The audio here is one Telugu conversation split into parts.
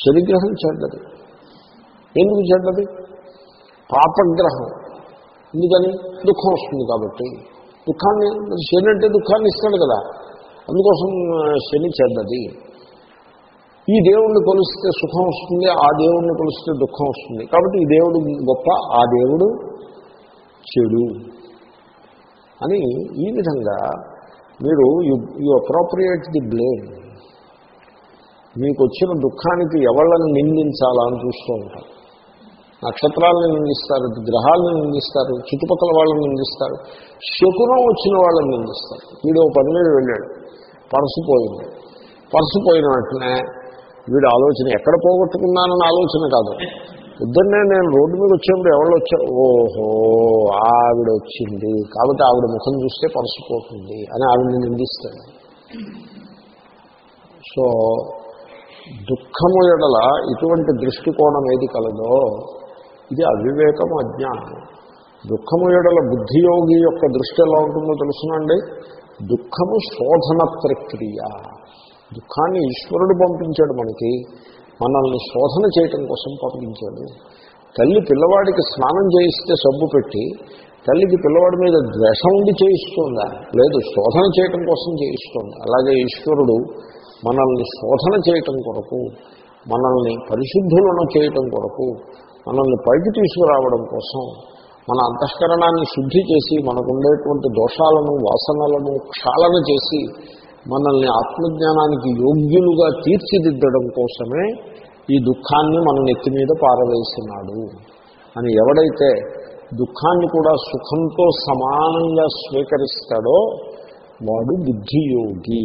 శనిగ్రహం చెడ్డది. ఎందుకు చెడ్డది? పాపగ్రహం. ఎందుకని? దుఃఖం వస్తుంది కాబట్టి. దుఃఖాన్ని శని అంటే దుఃఖాన్ని ఇస్తాడు కదా. అందుకోసం శని చెడ్డది. ఈ దేవుణ్ణి కొలిస్తే సుఖం వస్తుంది ఆ దేవుణ్ణి కొలిస్తే దుఃఖం వస్తుంది. కాబట్టి ఈ దేవుడు గొప్ప ఆ దేవుడు చెడు అని ఈ విధంగా మీరు you you appropriate the blame. మీకు వచ్చిన దుఃఖానికి ఎవళ్ళని నిందించాలా అని చూస్తూ ఉంటారు. నక్షత్రాలను నిందిస్తారు గ్రహాలను నిందిస్తారు చుట్టుపక్కల వాళ్ళని నిందిస్తారు శకునం వచ్చిన వాళ్ళని నిందిస్తారు. వీడు ఓ పని మీద వెళ్ళాడు పర్సు పోయింది. పర్సు పోయిన వెంటనే వీడు ఆలోచన ఎక్కడ పోగొట్టుకున్నానన్న ఆలోచన కాదు. పొద్దున్నే నేను రోడ్డు మీద వచ్చేప్పుడు ఎవరు వచ్చారు? ఓహో ఆవిడ వచ్చింది. కాబట్టి ఆవిడ ముఖం చూస్తే పరసుపోతుంది అని ఆవిడని నిందిస్తాడు. సో దుఃఖము ఎడల ఇటువంటి దృష్టికోణం ఏది కలదో ఇది అవివేకము అజ్ఞానం దుఃఖము ఎడల బుద్ధియోగి యొక్క దృష్టి ఎలా ఉంటుందో తెలుసునండి దుఃఖము శోధన ప్రక్రియ. దుఃఖాన్ని ఈశ్వరుడు పంపించాడు మనకి. మనల్ని శోధన చేయటం కోసం పంపించాడు. తల్లి పిల్లవాడికి స్నానం చేయిస్తే సబ్బు పెట్టి తల్లికి పిల్లవాడి మీద ద్వేషం ఉండి చేయిస్తుందా? లేదు శోధన చేయటం కోసం చేయిస్తుంది. అలాగే ఈశ్వరుడు మనల్ని శోధన చేయటం కొరకు మనల్ని పరిశుద్ధులను చేయటం కొరకు మనల్ని పైకి తీసుకురావడం కోసం మన అంతఃకరణాన్ని శుద్ధి చేసి మనకుండేటువంటి దోషాలను వాసనలను క్షాళన చేసి మనల్ని ఆత్మజ్ఞానానికి యోగ్యులుగా తీర్చిదిద్దడం కోసమే ఈ దుఃఖాన్ని మన నెత్తి మీద పారవేసినాడు. అని ఎవడైతే దుఃఖాన్ని కూడా సుఖంతో సమానంగా స్వీకరిస్తాడో వాడు బుద్ధియోగి.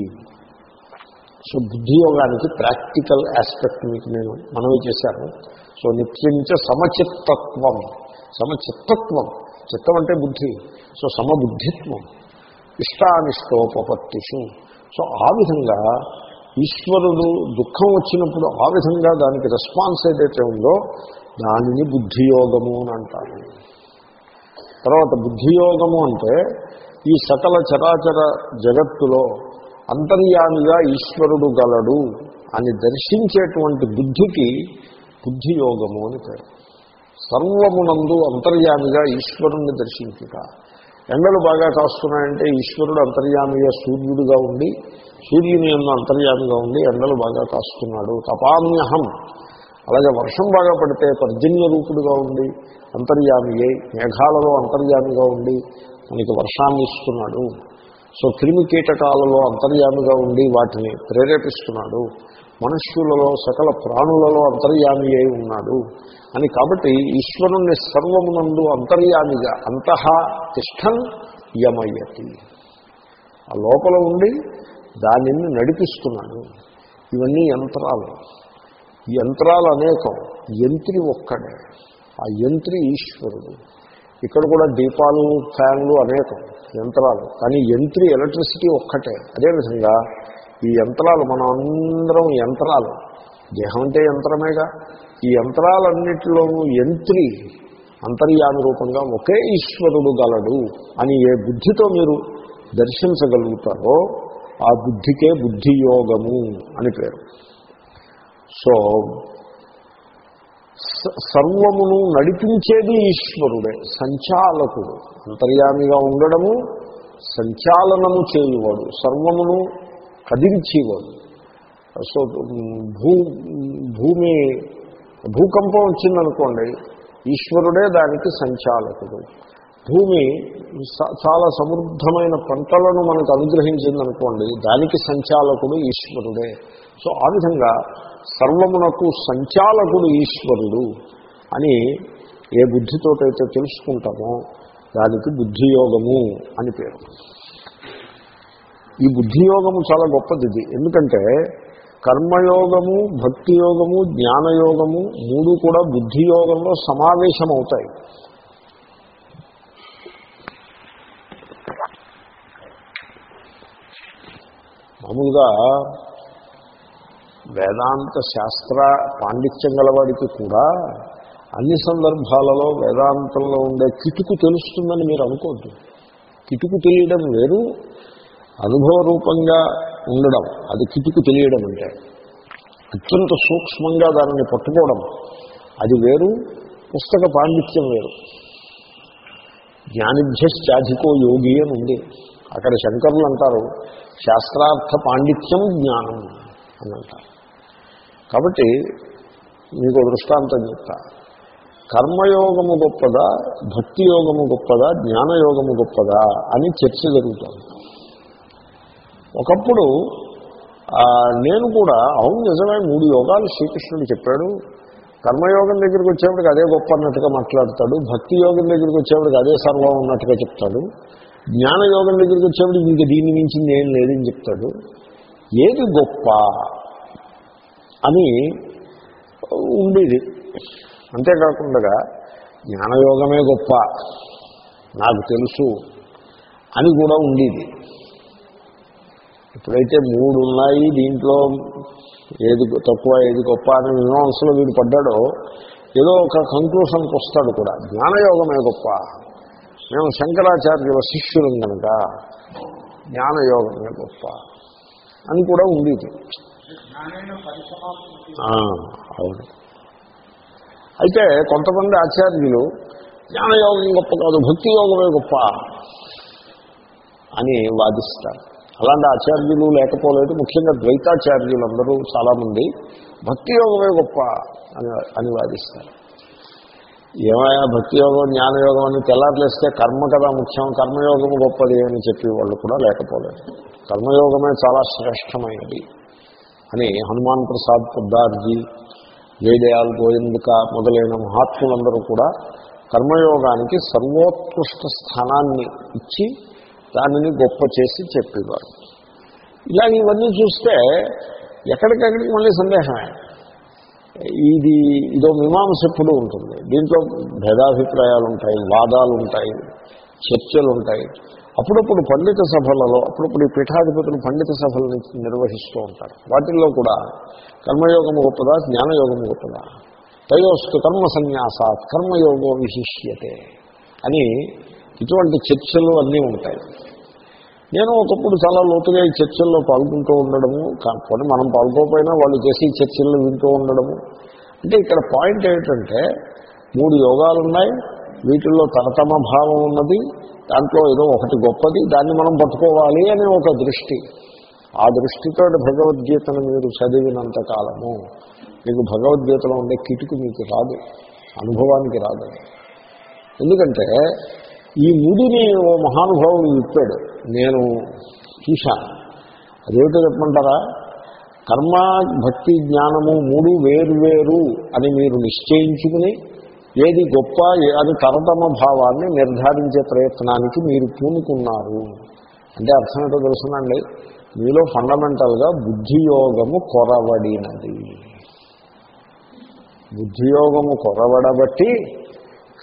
సో బుద్ధియోగానికి ప్రాక్టికల్ ఆస్పెక్ట్ మీకు నేను మనవి చేశాను. సో నిత్యంచ సమచిత్తత్వం. సమచిత్తత్వం. చిత్తం అంటే బుద్ధి. సో సమబుద్ధిత్వం. ఇష్టానిష్టోపత్తిషు సో ఆ విధంగా ఈశ్వరుడు దుఃఖం వచ్చినప్పుడు ఆ విధంగా దానికి రెస్పాన్స్ ఏదైతే ఉందో దానిని బుద్ధియోగము అని అంటారు. తర్వాత బుద్ధియోగము అంటే ఈ సకల చరాచర జగత్తులో అంతర్యామిగా ఈశ్వరుడు గలడు అని దర్శించేటువంటి బుద్ధికి బుద్ధియోగము అని పేరు. సర్వమునందు అంతర్యామిగా ఈశ్వరుణ్ణి దర్శించుట. ఎండలు బాగా కాస్తున్నాయంటే ఈశ్వరుడు అంతర్యామిగా సూర్యుడిగా ఉండి సూర్యుని ఎందు అంతర్యామిగా ఉండి ఎండలు బాగా కాస్తున్నాడు. తపామ్యహం అలాగే వర్షం బాగా పడితే పర్జన్య రూపుడుగా ఉండి అంతర్యామి మేఘాలలో అంతర్యామిగా ఉండి మనకి వర్షాన్ని ఇస్తున్నాడు. సో క్రిమి కీటకాలలో అంతర్యామిగా ఉండి వాటిని ప్రేరేపిస్తున్నాడు. మనుష్యులలో సకల ప్రాణులలో అంతర్యామి అయి ఉన్నాడు. అని కాబట్టి ఈశ్వరుణ్ణి సర్వమునందు అంతర్యామిగా అంతః తిష్టం యమయతి. ఆ లోపల ఉండి దానిని నడిపిస్తున్నాడు. ఇవన్నీ యంత్రాలు. ఈ యంత్రాలు అనేకం. యంత్రి ఒక్కడే. ఆ యంత్రి ఈశ్వరుడు. ఇక్కడ కూడా దీపాలు ఫ్యాన్లు అనేకం యంత్రాలు. కానీ యంత్రి ఎలక్ట్రిసిటీ ఒక్కటే. అదేవిధంగా ఈ యంత్రాలు మనం అందరం యంత్రాలు. దేహం అంటే యంత్రమేగా. ఈ యంత్రాలన్నిటిలోనూ యంత్రి అంతర్యామి రూపంగా ఒకే ఈశ్వరుడు గలడు అని ఏ బుద్ధితో మీరు దర్శించగలుగుతారో ఆ బుద్ధికే బుద్ధియోగము అని పేరు. సో సర్వమును నడిపించేది ఈశ్వరుడే సంచాలకుడు. అంతర్యామిగా ఉండడము సంచాలనము చేయువాడు సర్వమును కదిలిచేవాడు. సో భూ భూమి భూకంపం వచ్చిందనుకోండి ఈశ్వరుడే దానికి సంచాలకుడు. భూమి చాలా సమృద్ధమైన పంటలను మనకు అనుగ్రహించిందనుకోండి దానికి సంచాలకుడు ఈశ్వరుడే. సో ఆ విధంగా సర్వమునకు సంచాలకుడు ఈశ్వరుడు అని ఏ బుద్ధితోటైతే తెలుసుకుంటామో దానికి బుద్ధియోగము అని పేరు. ఈ బుద్ధియోగము చాలా గొప్పది ఇది. ఎందుకంటే కర్మయోగము భక్తి యోగము జ్ఞానయోగము మూడు కూడా బుద్ధియోగంలో సమావేశం అవుతాయి మామూలుగా వేదాంత శాస్త్ర పాండిత్యం గలవాడికి కూడా అన్ని సందర్భాలలో వేదాంతంలో ఉండే కిటుకు తెలుస్తుందని మీరు అనుకోద్దు. కిటుకు తెలియడం వేరు అనుభవ రూపంగా ఉండడం అది కిటుకు తెలియడం అంటే. అత్యంత సూక్ష్మంగా దానిని పట్టుకోవడం అది వేరు పుస్తక పాండిత్యం వేరు. జ్ఞానిభ్యశ్చాధికో యోగి అని ఉంది. అక్కడ శంకరులు అంటారు శాస్త్రార్థ పాండిత్యం జ్ఞానం అని అంటారు. కాబట్టి మీకు దృష్టాంతం చెప్తా. కర్మయోగము గొప్పదా భక్తి యోగము గొప్పదా జ్ఞానయోగము గొప్పదా అని చర్చ జరుగుతుంది. ఒకప్పుడు నేను కూడా అవును నిజమే మూడు యోగాలు శ్రీకృష్ణుడు చెప్పాడు. కర్మయోగం దగ్గరికి వచ్చేప్పటికి అదే గొప్ప అన్నట్టుగా మాట్లాడతాడు. భక్తి యోగం దగ్గరికి వచ్చేప్పటికి అదే సర్వం ఉన్నట్టుగా చెప్తాడు. జ్ఞానయోగం దగ్గరికి వచ్చేప్పటికి ఇంకా దీన్ని మించింది ఏం లేదని చెప్తాడు. ఏది గొప్ప? అని ఉండేది. అంతేకాకుండా జ్ఞానయోగమే గొప్ప నాకు తెలుసు అని కూడా ఉండేది. ఎప్పుడైతే మూడు ఉన్నాయి దీంట్లో ఏది తక్కువ ఏది గొప్ప అని మీమాంసలో వీడు పడ్డాడో ఏదో ఒక కంక్లూషన్కి వస్తాడు కూడా. జ్ఞానయోగమే గొప్ప. మేము శంకరాచార్యుల శిష్యులం కనుక జ్ఞానయోగమే గొప్ప అని కూడా ఉండేది. అవును. అయితే కొంతమంది ఆచార్యులు జ్ఞానయోగం గొప్ప కాదు భక్తి యోగమే గొప్ప అని వాదిస్తారు. అలాంటి ఆచార్యులు లేకపోలేదు. ముఖ్యంగా ద్వైతాచార్యులు అందరూ చాలామంది భక్తి యోగమే గొప్ప అని అని వాదిస్తారు. ఏమైనా భక్తి యోగం జ్ఞానయోగం అని తెల్లారులేస్తే కర్మ కదా ముఖ్యం కర్మయోగం గొప్పది అని చెప్పి వాళ్ళు కూడా లేకపోలేదు. కర్మయోగమే చాలా శ్రేష్టమైనది. అని హనుమాన్ ప్రసాద్ పొద్దార్జీ జయదయాల్ గోవిందక మొదలైన మహాత్ములందరూ కూడా కర్మయోగానికి సర్వోత్కృష్ట స్థానాన్ని ఇచ్చి దానిని గొప్ప చేసి చెప్పేవారు. ఇలా ఇవన్నీ చూస్తే ఎక్కడికెక్కడికి మళ్ళీ సందేహమే. ఇది ఇదో మీమాంస ఎప్పుడు ఉంటుంది. దీంట్లో భేదాభిప్రాయాలు ఉంటాయి వాదాలు ఉంటాయి చర్చలు ఉంటాయి అప్పుడప్పుడు పండిత సభలలో అప్పుడప్పుడు ఈ పీఠాధిపతులు పండిత సభలను నిర్వహిస్తూ ఉంటారు. వాటిల్లో కూడా కర్మయోగం గొప్పదా జ్ఞానయోగం గొప్పదా? తయోస్తు కర్మ సన్యాసాత్ కర్మయోగో విశిష్యతే అని ఇటువంటి చర్చలు అన్నీ ఉంటాయి. నేను ఒకప్పుడు చాలా లోతుగా ఈ చర్చల్లో పాల్గొంటూ ఉండడము కాకపోతే మనం పాల్గొకపోయినా వాళ్ళు చేసే చర్చల్లో వింటూ ఉండడము. అంటే ఇక్కడ పాయింట్ ఏమిటంటే మూడు యోగాలు ఉన్నాయి వీటిల్లో తరతమ భావం ఉన్నది దాంట్లో ఏదో ఒకటి గొప్పది దాన్ని మనం పట్టుకోవాలి అనే ఒక దృష్టి. ఆ దృష్టితో భగవద్గీతను మీరు చదివినంత కాలము మీకు భగవద్గీతలో ఉండే కిటుకు మీకు రాదు అనుభవానికి రాదు. ఎందుకంటే ఈ ముడిని ఓ మహానుభావుడు విప్పాడు నేను చూశాను. అదేమిటో చెప్పమంటారా? కర్మ భక్తి జ్ఞానము మూడు వేరు అని మీరు నిశ్చయించుకుని ఏది గొప్ప అది తరతమ భావాన్ని నిర్ధారించే ప్రయత్నానికి మీరు పూనుకున్నారు. అంటే అర్థం ఏంటో తెలుసునండి? మీలో ఫండమెంటల్గా బుద్ధియోగము కొరవడినది. బుద్ధియోగము కొరవడబట్టి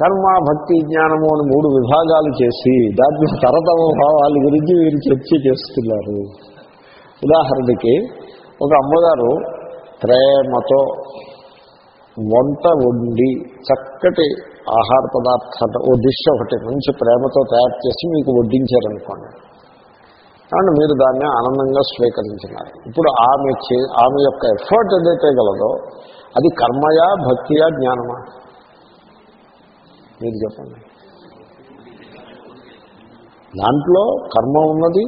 కర్మ భక్తి జ్ఞానము అని మూడు విభాగాలు చేసి దాంట్లో తరతమ భావాల గురించి మీరు చర్చ చేస్తున్నారు. ఉదాహరణకి ఒక అమ్మగారు ప్రేమతో వంట వండి చక్కటి ఆహార పదార్థాలు ఓ డిష్ ఒకటి మంచి ప్రేమతో తయారు చేసి మీకు వడ్డించారనుకోండి. కాబట్టి మీరు దాన్ని ఆనందంగా స్వీకరించినారు. ఇప్పుడు ఆమె చే ఆమె యొక్క ఎఫర్ట్ ఏదైతే గలదో అది కర్మయా భక్తియా జ్ఞానమా? మీరు చెప్పండి. దాంట్లో కర్మ ఉన్నది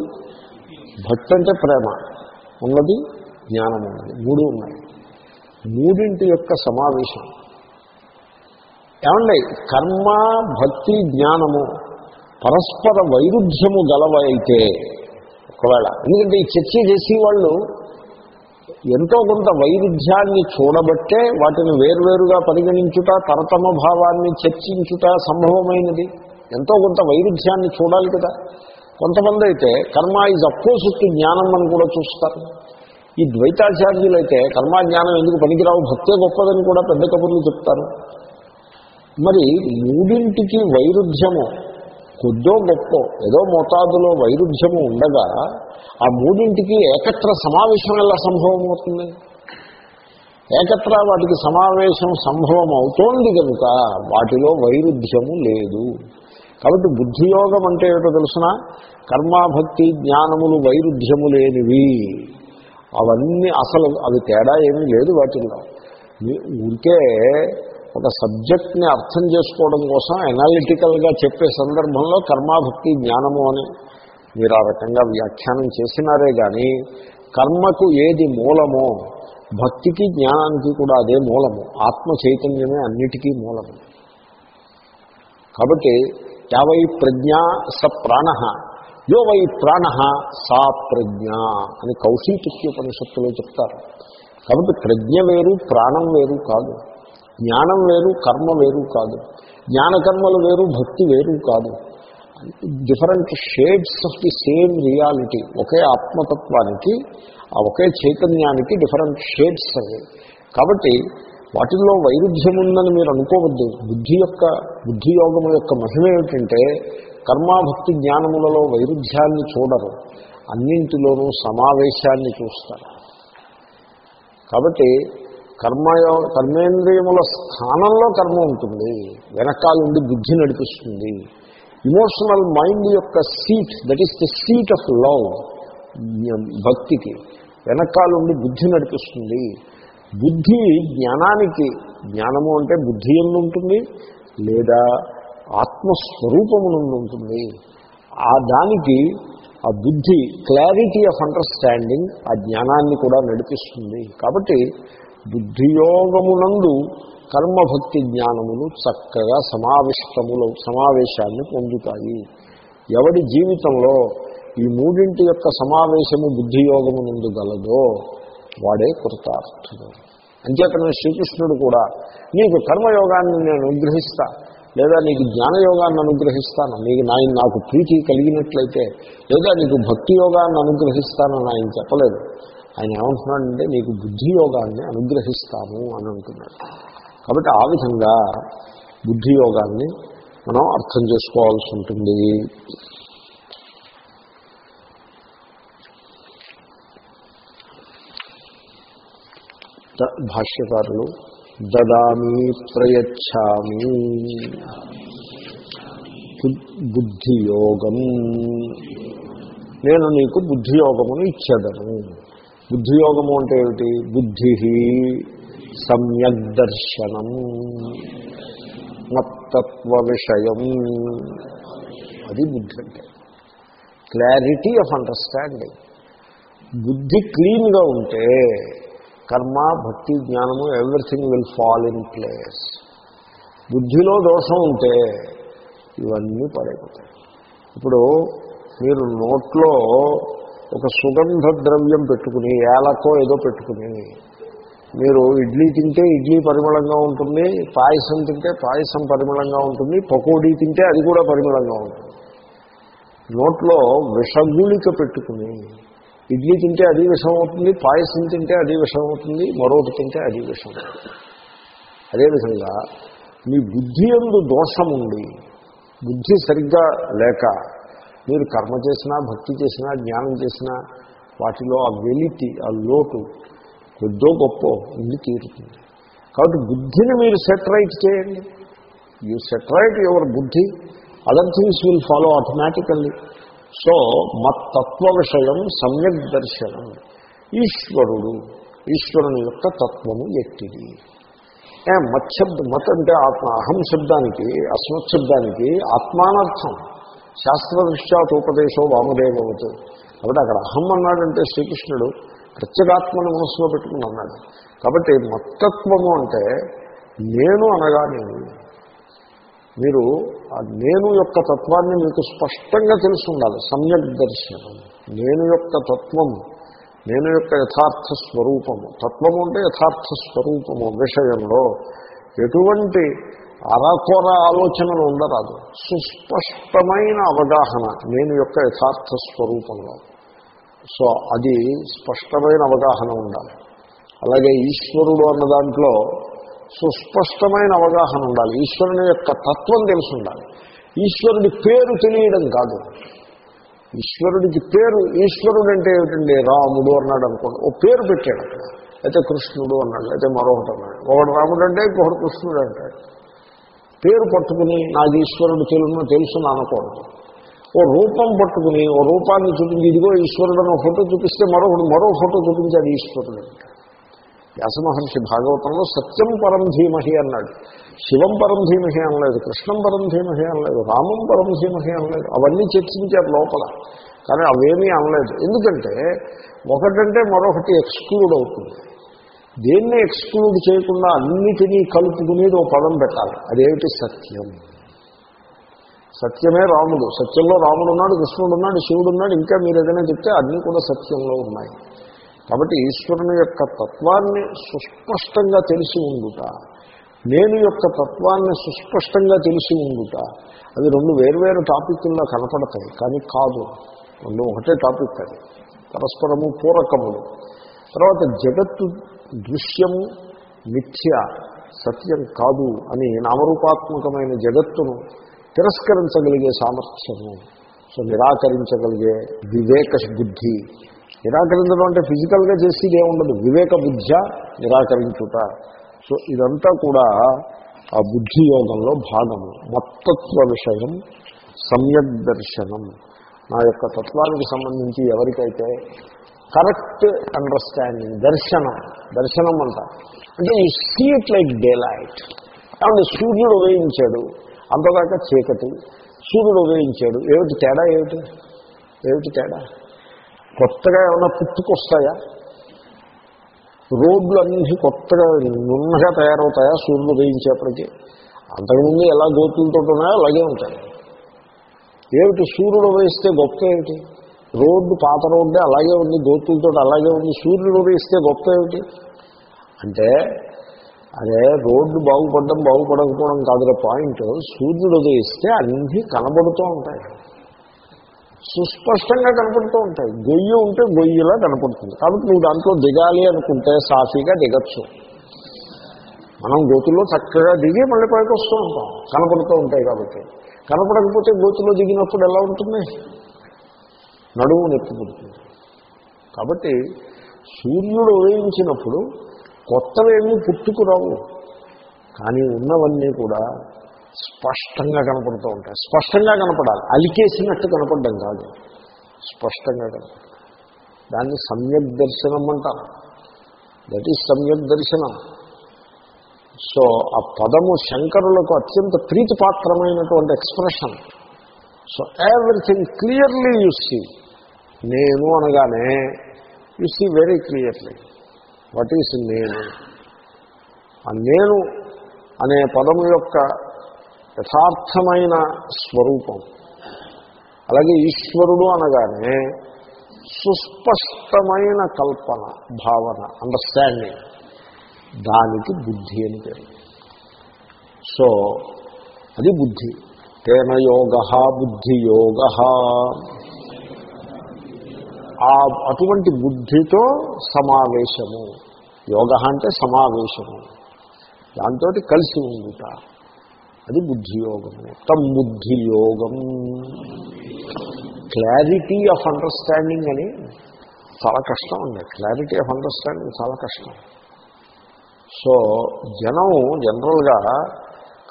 భక్తి అంటే ప్రేమ. ఉన్నది జ్ఞానం ఉన్నది. మూడు ఉన్నాయి. మూడింటి యొక్క సమావేశం. ఏమండి కర్మ భక్తి జ్ఞానము పరస్పర వైరుధ్యము గలవైతే ఒకవేళ ఎందుకంటే ఈ చర్చ చేసి వాళ్ళు ఎంతో కొంత వైరుధ్యాన్ని చూడబట్టే వాటిని వేర్వేరుగా పరిగణించుట తరతమ భావాన్ని చర్చించుట సంభవమైనది. ఎంతో కొంత వైరుధ్యాన్ని చూడాలి కదా. కొంతమంది అయితే కర్మ ఈజ్ అపోజిట్ జ్ఞానం అని కూడా చూస్తారు. ఈ ద్వైతాచార్యులు అయితే కర్మ జ్ఞానం ఎందుకు పనికిరావు? భక్తే గొప్పదని కూడా పెద్ద కబుర్లు చెప్తారు. మరి మూడింటికి వైరుధ్యము కొద్దో గొప్ప ఏదో మోతాదులో వైరుధ్యము ఉండగా ఆ మూడింటికి ఏకత్ర సమావేశం ఎలా సంభవం అవుతుంది ఏకత్ర వాటికి సమావేశం సంభవం అవుతోంది కనుక వాటిలో వైరుధ్యము లేదు. కాబట్టి బుద్ధియోగం అంటే ఏమిటో తెలుసిన? కర్మాభక్తి జ్ఞానములు వైరుధ్యము లేనివి. అవన్నీ అసలు అవి తేడా ఏమీ లేదు వాటిల్లో. ఊరికే ఒక సబ్జెక్ట్ని అర్థం చేసుకోవడం కోసం ఎనాలిటికల్గా చెప్పే సందర్భంలో కర్మాభక్తి జ్ఞానము అని మీరు ఆ రకంగా వ్యాఖ్యానం చేసినారే కానీ కర్మకు ఏది మూలమో భక్తికి జ్ఞానానికి కూడా అదే మూలము. ఆత్మ చైతన్యమే అన్నిటికీ మూలము. కాబట్టి యావై ప్రజ్ఞా స ప్రాణ యో వై ప్రాణ సా ప్రజ్ఞ అని కౌశీటిక్యోపనిషత్తులో చెప్తారు. కాబట్టి ప్రజ్ఞ వేరు ప్రాణం వేరు కాదు. జ్ఞానం వేరు కర్మ వేరు కాదు. జ్ఞానకర్మలు వేరు భక్తి వేరు కాదు. Different shades of the same reality. ఒకే ఆత్మతత్వానికి ఆ ఒకే చైతన్యానికి డిఫరెంట్ షేడ్స్ అవి. కాబట్టి వాటిల్లో వైరుధ్యం ఉందని మీరు అనుకోవద్దు. బుద్ధి యొక్క బుద్ధియోగం యొక్క మహిమ ఏమిటంటే కర్మాభక్తి జ్ఞానములలో వైరుధ్యాన్ని చూడరు. అన్నింటిలోనూ సమావేశాన్ని చూస్తారు. కాబట్టి కర్మయో కర్మేంద్రియముల స్థానంలో కర్మ ఉంటుంది. వెనకాల నుండి బుద్ధి నడిపిస్తుంది. ఇమోషనల్ మైండ్ యొక్క seat that is the seat of love భక్తికి వెనకాలండి బుద్ధి నడిపిస్తుంది. బుద్ధి జ్ఞానానికి జ్ఞానము అంటే బుద్ధి ఎందు ఉంటుంది లేదా ఆత్మస్వరూపము నుండి ఉంటుంది ఆ దానికి ఆ బుద్ధి క్లారిటీ ఆఫ్ అండర్స్టాండింగ్ ఆ జ్ఞానాన్ని కూడా నడిపిస్తుంది. కాబట్టి బుద్ధియోగమునందు కర్మభక్తి జ్ఞానములు చక్కగా సమావిష్టములు సమావేశాన్ని పొందుతాయి. ఎవడి జీవితంలో ఈ మూడింటి యొక్క సమావేశము బుద్ధియోగము నుండి గలదో వాడే కృతార్థుడు. అంచేతనే శ్రీకృష్ణుడు కూడా నీకు కర్మయోగాన్ని నేను అనుగ్రహిస్తా లేదా నీకు జ్ఞానయోగాన్ని అనుగ్రహిస్తాను నీకు నాయన నాకు ప్రీతి కలిగినట్లయితే లేదా నీకు భక్తి యోగాన్ని అనుగ్రహిస్తానని ఆయన చెప్పలేదు. ఆయన ఏమంటున్నాడంటే నీకు బుద్ధి యోగాన్ని అనుగ్రహిస్తాను అని అంటున్నాడు. కాబట్టి ఆ విధంగా బుద్ధి యోగాన్ని మనం అర్థం చేసుకోవాల్సి ఉంటుంది. భాష్యకారులు దదామి ప్రయచ్చామి బుద్ధియోగం నేను నీకు బుద్ధియోగమును ఇచ్చేదను. బుద్ధియోగము అంటే ఏమిటి? బుద్ధి సమ్యక్ దర్శనం మత్తత్వ విషయం అది బుద్ధి అంటే. Clarity of understanding. బుద్ధి క్లీన్గా ఉంటే కర్మ భక్తి జ్ఞానము everything will fall in place. బుద్ధిలో దోషం ఉంటే ఇవన్నీ పడైపోతాయి. ఇప్పుడు మీరు నోట్లో ఒక సుగంధ ద్రవ్యం పెట్టుకుని ఏలకో ఏదో పెట్టుకుని మీరు ఇడ్లీ తింటే ఇడ్లీ పరిమళంగా ఉంటుంది పాయసం తింటే పాయసం పరిమళంగా ఉంటుంది పకోడీ తింటే అది కూడా పరిమళంగా ఉంటుంది. నోట్లో విషగుళిక పెట్టుకుని ఇడ్లీ తింటే అది విషం అవుతుంది పాయసం తింటే అది విషం అవుతుంది మరొకటి తింటే అది విషం అదేవిధంగా మీ బుద్ధి ఎందు దోషం ఉంది బుద్ధి సరిగ్గా లేక మీరు కర్మ చేసినా భక్తి చేసినా జ్ఞానం చేసినా వాటిలో ఆ వెలితి ఆ లోటు కొద్దో గొప్ప ఉండి తీరుతుంది. కాబట్టి బుద్ధిని మీరు సెటరైట్ చేయండి. యూ సెటరైట్ యువర్ బుద్ధి other things will follow automatically. So మత్తత్వ విషయం సమ్యక్ దర్శనం. ఈశ్వరుడు ఈశ్వరుని యొక్క తత్వము ఎట్టిది? మత్శబ్ద మత్ అంటే ఆత్మ అహం శబ్దానికి అస్మత్ శబ్దానికి ఆత్మానర్థం. శాస్త్రదృష్ట్యా ఉపదేశం వామదేవవత్. కాబట్టి అక్కడ అహం అన్నాడంటే శ్రీకృష్ణుడు ప్రత్యేగాత్మను మనసులో పెట్టుకుని అన్నాడు. కాబట్టి మత్తత్వము అంటే నేను అనగా నేను మీరు ఆ నేను యొక్క తత్వాన్ని మీకు స్పష్టంగా తెలిసి ఉండాలి సమ్యక్ దర్శనం. నేను యొక్క తత్వం నేను యొక్క యథార్థ స్వరూపము. తత్వము అంటే యథార్థ స్వరూపము విషయంలో ఎటువంటి అరకొర ఆలోచనలు ఉండరాదు. సుస్పష్టమైన అవగాహన నేను యొక్క యథార్థ స్వరూపంలో. సో అది స్పష్టమైన అవగాహన ఉండాలి. అలాగే ఈశ్వరుడు అన్న దాంట్లో సుస్పష్టమైన అవగాహన ఉండాలి. ఈశ్వరుని యొక్క తత్వం తెలిసి ఉండాలి. ఈశ్వరుడి పేరు తెలియడం కాదు. ఈశ్వరుడికి పేరు ఈశ్వరుడు అంటే ఏమిటండి? రాముడు అన్నాడు అనుకోండి. ఓ పేరు పెట్టాడు అక్కడ. అయితే కృష్ణుడు అన్నాడు అయితే మరొకటి అన్నాడు. ఒకడు రాముడు అంటే ఇంకొకటి కృష్ణుడు అంటాడు పేరు పట్టుకుని నాకు ఈశ్వరుడు తెలుసు తెలుసు అనకూడదు. ఓ రూపం పట్టుకుని ఓ రూపాన్ని చూపించి ఇదిగో ఈశ్వరుడు అని ఫోటో చూపిస్తే మరొకడు మరో ఫోటో చూపించాడు ఈశ్వరుడు. అంటాడు వ్యాసమహర్షి భాగవతంలో సత్యం పరం ధీమహి అన్నాడు. శివం పరం ధీమహి అనలేదు కృష్ణం పరం ధీమహి అనలేదు రామం పరం ధీమహి అనలేదు అవన్నీ చర్చించారు లోపల. కానీ అవేమీ అనలేదు. ఎందుకంటే ఒకటంటే మరొకటి ఎక్స్క్లూడ్ అవుతుంది. దేన్ని ఎక్స్క్లూడ్ చేయకుండా అన్నిటినీ కలుపుకునేది ఒక పదం పెట్టాలి. అదేమిటి సత్యం? సత్యమే రాముడు. సత్యంలో రాముడు ఉన్నాడు కృష్ణుడు ఉన్నాడు శివుడు ఉన్నాడు ఇంకా మీరు ఏదైనా చెప్తే అన్నీ కూడా సత్యంలో ఉన్నాయి. కాబట్టి ఈశ్వరుని యొక్క తత్వాన్ని సుస్పష్టంగా తెలిసి ఉండుట నేను యొక్క తత్వాన్ని సుస్పష్టంగా తెలిసి ఉండుట అది రెండు వేర్వేరు టాపిక్ల్లో కనపడతాయి కానీ కాదు. రెండు ఒకటే టాపిక్ అది. పరస్పరము పూరకములు. తర్వాత జగత్తు దృశ్యము మిథ్య సత్యం కాదు అని నామరూపాత్మకమైన జగత్తును తిరస్కరించగలిగే సామర్థ్యము సో నిరాకరించగలిగే వివేక బుద్ధి నిరాకరించడం అంటే ఫిజికల్గా చేసేది ఏముండదు. వివేక బుద్ధ్య నిరాకరించుట. సో ఇదంతా కూడా ఆ బుద్ధి యోగంలో భాగము. మత్తత్వ విషయం సమ్యక్ దర్శనం. నా యొక్క తత్వానికి సంబంధించి ఎవరికైతే కరెక్ట్ అండర్స్టాండింగ్ దర్శనం దర్శనం అంట. అంటే ఈ సీట్ లైక్ డే లైట్ కాబట్టి సూర్యుడు ఉదయించాడు. అంతదాకా చీకటి. సూర్యుడు ఉదయించాడు. ఏమిటి తేడా ఏమిటి? ఏమిటి తేడా? కొత్తగా ఏమైనా పుట్టుకొస్తాయా? రోడ్లు అన్నీ కొత్తగా నున్నగా తయారవుతాయా సూర్యుడు ఉదయించేప్పటికీ అంతకుముందు ఎలా గోతులతో ఉన్నాయో అలాగే ఉంటాయి. ఏమిటి సూర్యుడు ఉదయిస్తే గొప్ప ఏమిటి? రోడ్డు పాత రోడ్డే అలాగే ఉంది గోతులతో అలాగే ఉంది సూర్యుడు ఉదయిస్తే గొప్ప ఏమిటి? అంటే అదే రోడ్డు బాగుపడడం బాగుపడకపోవడం కాదురా పాయింట్. సూర్యుడు ఉదయిస్తే అన్నీ కనబడుతూ ఉంటాయి. సుస్పష్టంగా కనపడుతూ ఉంటాయి. గొయ్యి ఉంటే గొయ్యిలా కనపడుతుంది. కాబట్టి నువ్వు దాంట్లో దిగాలి అనుకుంటే సాఫీగా దిగచ్చు. మనం గోతుల్లో చక్కగా దిగి మళ్ళీ పైకి వస్తూ ఉంటాం. కనపడుతూ ఉంటాయి కాబట్టి. కనపడకపోతే గోతులో దిగినప్పుడు ఎలా ఉంటుంది? నడువు నొప్పి పుడుతుంది. కాబట్టి సూర్యుడు ఉదయించినప్పుడు కొత్తవేమీ పుట్టుకురావు. కానీ ఉన్నవన్నీ కూడా స్పష్టంగా కనపడుతూ ఉంటాయి. స్పష్టంగా కనపడాలి. అలికేసినట్టు కనపడడం కాదు. స్పష్టంగా కనపడాలి. దాన్ని సమ్యక్ దర్శనం అంటారు దట్ ఈజ్ సమ్యక్ దర్శనం. సో ఆ పదము శంకరులకు అత్యంత ప్రీతిపాత్రమైనటువంటి expression. So everything clearly you see నేను అనగానే you see very clearly what is నేను? ఆ నేను అనే పదము యొక్క యథార్థమైన స్వరూపం. అలాగే ఈశ్వరుడు అనగానే సుస్పష్టమైన కల్పన భావన అండర్స్టాండింగ్ దానికి బుద్ధి అని పేరు. సో అది బుద్ధి. తేన యోగ బుద్ధి యోగ. ఆ అటువంటి బుద్ధితో సమావేశము. యోగ అంటే సమావేశము. దాంతో కలిసి ఉండుట. అది బుద్ధియోగము. తమ్ బుద్ధియోగం. క్లారిటీ ఆఫ్ అండర్స్టాండింగ్ అని చాలా కష్టం ఉంది క్లారిటీ ఆఫ్ అండర్స్టాండింగ్ చాలా కష్టం. సో జనం జనరల్గా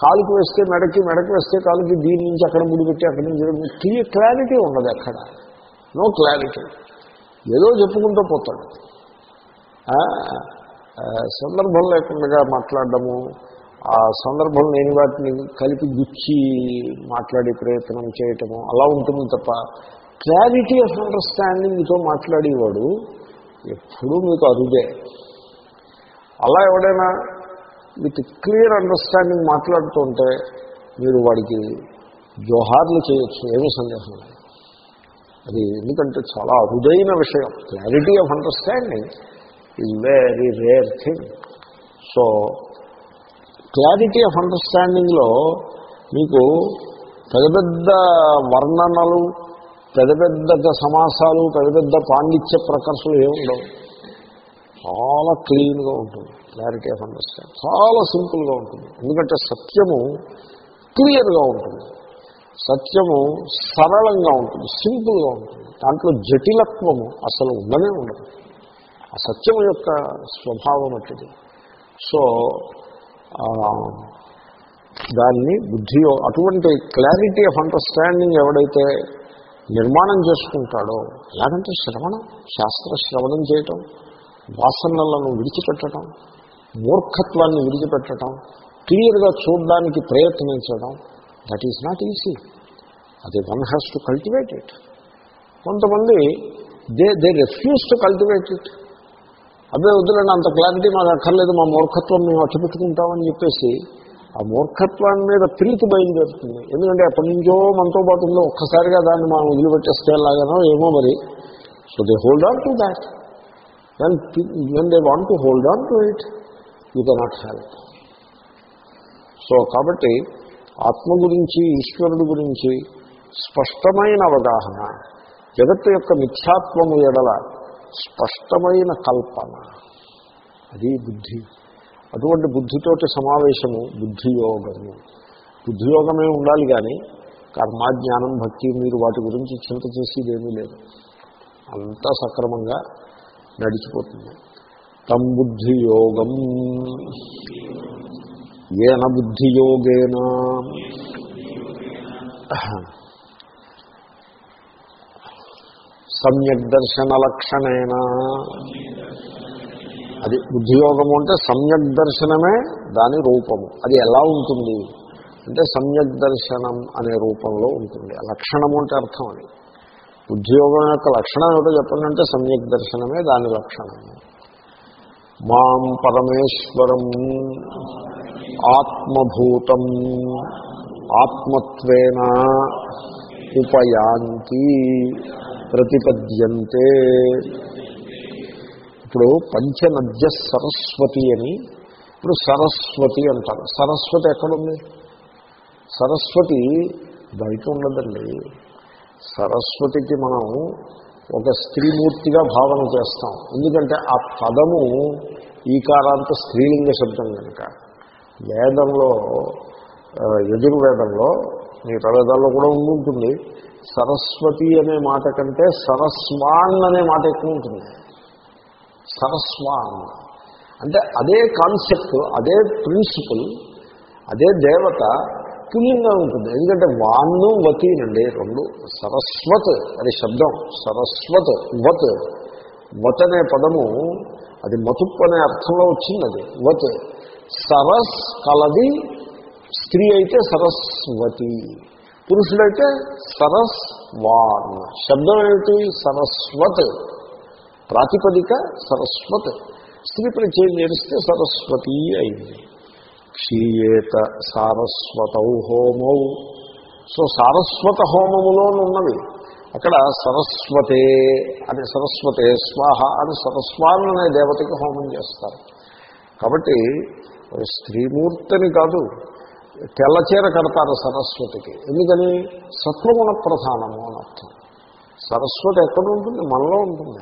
కాలుకి వేస్తే మెడకి మెడకి వేస్తే కాలుకి దీని నుంచి అక్కడ ముడిపెట్టి అక్కడి నుంచి క్లియర్ క్లారిటీ ఉండదు అక్కడ. No clarity. ఏదో చెప్పుకుంటూ పోతాడు. సందర్భం లేకుండా మాట్లాడడము ఆ సందర్భం లేని వాటిని కలిపి గుచ్చి మాట్లాడే ప్రయత్నం చేయటము అలా ఉంటుంది తప్ప క్లారిటీ ఆఫ్ అండర్స్టాండింగ్తో మాట్లాడేవాడు ఎప్పుడూ మీకు అరుదే. అలా ఎవడైనా విత్ క్లియర్ అండర్స్టాండింగ్ మాట్లాడుతుంటే మీరు వాడికి జోహార్లు చేయొచ్చు ఏమీ సందేహం లేదు. అది ఎందుకంటే చాలా అరుదైన విషయం. Clarity of understanding is very rare thing so clarity of అండర్స్టాండింగ్లో మీకు పెద్ద పెద్ద వర్ణనలు పెద్ద పెద్ద సమాసాలు పెద్ద పెద్ద పాండిత్య ప్రకర్షలు ఏముండవు చాలా క్లీన్గా ఉంటుంది క్లారిటీ ఆఫ్ అండర్స్టాండ్ చాలా సింపుల్గా ఉంటుంది. ఎందుకంటే సత్యము క్లియర్గా ఉంటుంది. సత్యము సరళంగా ఉంటుంది సింపుల్గా ఉంటుంది. దాంట్లో జటిలత్వము అసలు ఉండనే ఉండదు. ఆ సత్యం యొక్క స్వభావం అట్టిది సో దాన్ని బుద్ధి అటువంటి క్లారిటీ ఆఫ్ అండర్స్టాండింగ్ ఎవడైతే నిర్మాణం చేసుకుంటాడో ఎలాగంటే శ్రవణం శాస్త్ర శ్రవణం చేయటం వాసనలను విడిచిపెట్టడం మూర్ఖత్వాన్ని విడిచిపెట్టడం క్లియర్గా చూడడానికి ప్రయత్నించడం దట్ ఈస్ నాట్ ఈజీ అది one has to cultivate it కొంతమంది they they refuse to cultivate it అదే వద్దులండి అంత క్లారిటీ మాకు అక్కర్లేదు మా మూర్ఖత్వం మేము అట్టుపెట్టుకుంటామని చెప్పేసి ఆ మూర్ఖత్వాన్ని మీద ప్రీతి బయలుదేరుతుంది. ఎందుకంటే ఎప్పటి నుంచో మనతో పాటు ఉందో ఒక్కసారిగా దాన్ని మనం వదిలిపెట్టేస్తే లాగానో ఏమో మరి. So they hold on to that when when they want to hold on to it you cannot help so కాబట్టి ఆత్మ గురించి ఈశ్వరుడు గురించి స్పష్టమైన అవగాహన జగత్తు యొక్క మిథ్యాత్వము ఎడల స్పష్టమైన కల్పన. అది బుద్ధి. అటువంటి బుద్ధితోటి సమావేశము బుద్ధియోగము. బుద్ధియోగమే ఉండాలి కానీ కర్మాజ్ఞానం భక్తి మీరు వాటి గురించి చింత చేసేదేమీ లేదు. అంతా సక్రమంగా నడిచిపోతుంది. తం బుద్ధియోగం. ఏన బుద్ధియోగేనా. సమ్యక్ దర్శన లక్షణేన అది బుద్ధియోగము అంటే సమ్యక్ దర్శనమే దాని రూపము. అది ఎలా ఉంటుంది? అంటే సమ్యక్ దర్శనం అనే రూపంలో ఉంటుంది. లక్షణము అంటే అర్థం అది. ఉద్యోగం యొక్క లక్షణం ఏమిటో చెప్పండి అంటే సమ్యక్ దర్శనమే దాని లక్షణము. మాం పరమేశ్వరం ఆత్మభూతం ఆత్మత్వేన ఉపయాంతి. ప్రతిపద్యంతే. ఇప్పుడు పంచనద్య సరస్వతి అని ఇప్పుడు సరస్వతి అంటారు. సరస్వతి ఎక్కడుంది? సరస్వతి బయట ఉండదండి. సరస్వతికి మనం ఒక స్త్రీమూర్తిగా భావన చేస్తాం. ఎందుకంటే ఆ పదము ఈకారాంత స్త్రీలింగ శబ్దం కనుక. వేదంలో యజుర్వేదంలో మిగతా వేదాల్లో కూడా ఉంటుంది సరస్వతి అనే మాట కంటే సరస్వాన్ అనే మాట ఎక్కువ ఉంటుంది. సరస్వాన్. అంటే అదే కాన్సెప్ట్ అదే ప్రిన్సిపల్ అదే దేవత పుల్లింగా ఉంటుంది. ఎందుకంటే వాన్ను వతీనండి రెండు సరస్వత్ అది శబ్దం సరస్వత్ వత్. వత్ అనే పదము అది మతుప్ అనే అర్థంలో వచ్చింది అది వత్. సరస్ కలది స్త్రీ అయితే సరస్వతి. పురుషుడైతే సరస్వాన్ శబ్దం ఏమిటి? సరస్వత్. ప్రాతిపదిక సరస్వత్. స్త్రీ ప్రత్యయం చేస్తే సరస్వతి అయింది. క్షీయేత సారస్వతౌ హోమౌ. సో సారస్వత హోమములో ఉన్నవి అక్కడ సరస్వతే అని సరస్వతే స్వాహ అని సరస్వాన్ అనే దేవతకి హోమం చేస్తారు. కాబట్టి స్త్రీమూర్తిని కాదు తెల్లచీర కడతారు సరస్వతికి. ఎందుకని? సత్వగుణ ప్రధానము అని అర్థం. సరస్వతి ఎక్కడ ఉంటుంది? మనలో ఉంటుంది.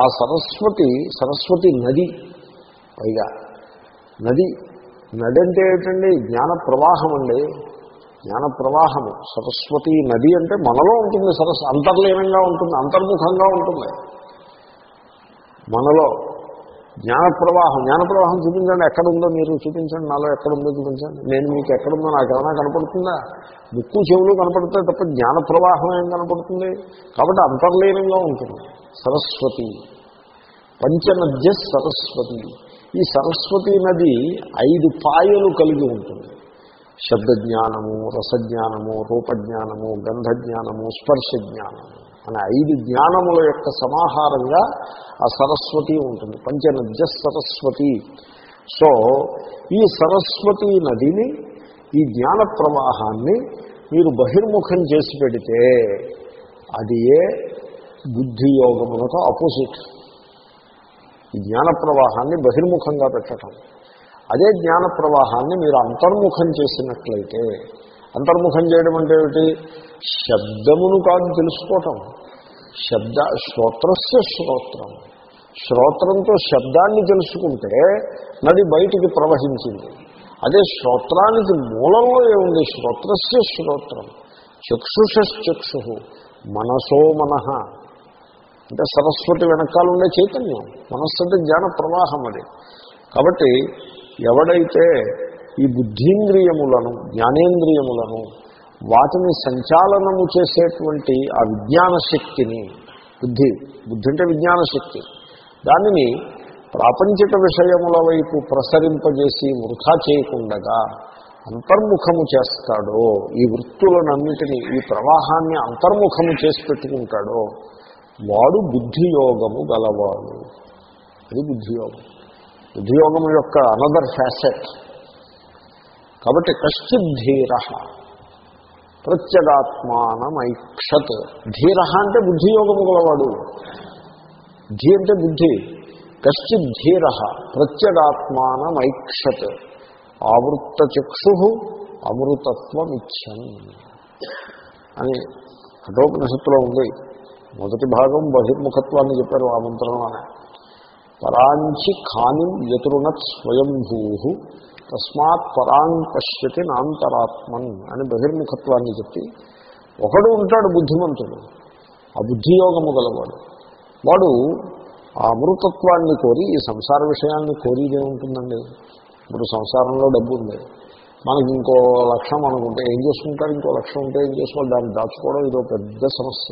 ఆ సరస్వతి సరస్వతి నది పైగా. నది నది అంటే ఏంటండి? జ్ఞాన ప్రవాహం అండి. జ్ఞాన ప్రవాహము. సరస్వతి నది అంటే మనలో ఉంటుంది సరస్సు అంతర్లీనంగా ఉంటుంది అంతర్ముఖంగా ఉంటుంది. మనలో జ్ఞాన ప్రవాహం జ్ఞాన ప్రవాహం చూపించండి. ఎక్కడుందో మీరు చూపించండి. నాలో ఎక్కడుందో చూపించండి. నేను మీకు ఎక్కడుందో నాకు ఏమైనా కనపడుతుందా? ముక్కు చెవులు కనపడతాయి తప్ప జ్ఞాన ప్రవాహం ఏం కనపడుతుంది? కాబట్టి అంతర్లీనంగా ఉంటుంది. సరస్వతి. పంచనద్య సరస్వతి. ఈ సరస్వతి నది ఐదు పాయలు కలిగి ఉంటుంది. శబ్దజ్ఞానము రసజ్ఞానము రూపజ్ఞానము గంధజ్ఞానము స్పర్శ జ్ఞానము అనే ఐదు జ్ఞానముల యొక్క సమాహారంగా ఆ సరస్వతి ఉంటుంది. పంచనద్య సరస్వతి. సో ఈ సరస్వతి నదిని ఈ జ్ఞాన ప్రవాహాన్ని మీరు బహిర్ముఖం చేసి పెడితే అది ఏ బుద్ధియోగములకు అపోజిట్. ఈ జ్ఞాన ప్రవాహాన్ని బహిర్ముఖంగా పెట్టడం అదే జ్ఞాన ప్రవాహాన్ని మీరు అంతర్ముఖం చేసినట్లయితే అంతర్ముఖం చేయడం అంటే ఏమిటి? శబ్దమును కాదు తెలుసుకోవటం. శబ్ద శ్రోత్రస్య శ్రోత్రం. శ్రోత్రంతో శబ్దాన్ని తెలుసుకుంటే నది బయటికి ప్రవహించింది. అదే శ్రోత్రానికి మూలంలో ఏముంది? శ్రోత్రస్య శ్రోత్రం. చక్షుషక్షు మనసో మనహ అంటే సరస్వతి వెనకాల ఉండే చైతన్యం. మనస్సు అంటే జ్ఞాన ప్రవాహం అది. కాబట్టి ఎవడైతే ఈ బుద్ధీంద్రియములను జ్ఞానేంద్రియములను వాటిని సంచాలనము చేసేటువంటి ఆ విజ్ఞాన శక్తిని బుద్ధి బుద్ధి అంటే విజ్ఞాన శక్తి దానిని ప్రాపంచిక విషయముల వైపు ప్రసరింపజేసి వృధా చేయకుండగా అంతర్ముఖము చేస్తాడో ఈ వృత్తులనన్నిటినీ ఈ ప్రవాహాన్ని అంతర్ముఖము చేసి పెట్టుకుంటాడో వాడు బుద్ధియోగము గలవాడు. అది బుద్ధియోగం. బుద్ధియోగం యొక్క అనదర్ ఫ్యాసెట్ కాబట్టి కశ్చిత్ ధీర ప్రత్యగాత్మానమైక్షత్. ధీర అంటే బుద్ధియోగము గలవాడు. ధీ అంటే బుద్ధి. కశ్చిత్ ధీర ప్రత్యగాత్మానమైక్షత్. ఆవృత్త చక్షు అమృతత్వమిచ్చన్ అని కఠోపనిషత్తులో ఉంది. మొదటి భాగం బహిర్ముఖత్వాన్ని చెప్పారు ఆ మంత్రంలోనే. పరాంచి ఖానిం యతురునత్ స్వయంభూ తస్మాత్ పరాం పశ్యతి నాంతరాత్మన్ అని బహిర్ముఖత్వాన్ని చెప్పి ఒకడు ఉంటాడు బుద్ధిమంతుడు. ఆ బుద్ధియోగము గలవాడు. వాడు ఆ అమృతత్వాన్ని కోరి ఈ సంసార విషయాన్ని కోరిదే ఉంటుందండి. ఇప్పుడు సంసారంలో డబ్బు ఉంది. మనకి ఇంకో లక్ష్యం అనుకుంటే ఏం చేసుకుంటారు ఇంకో లక్ష్యం ఉంటే ఏం చేసుకోవాలి? దాన్ని దాచుకోవడం ఇదో పెద్ద సమస్య.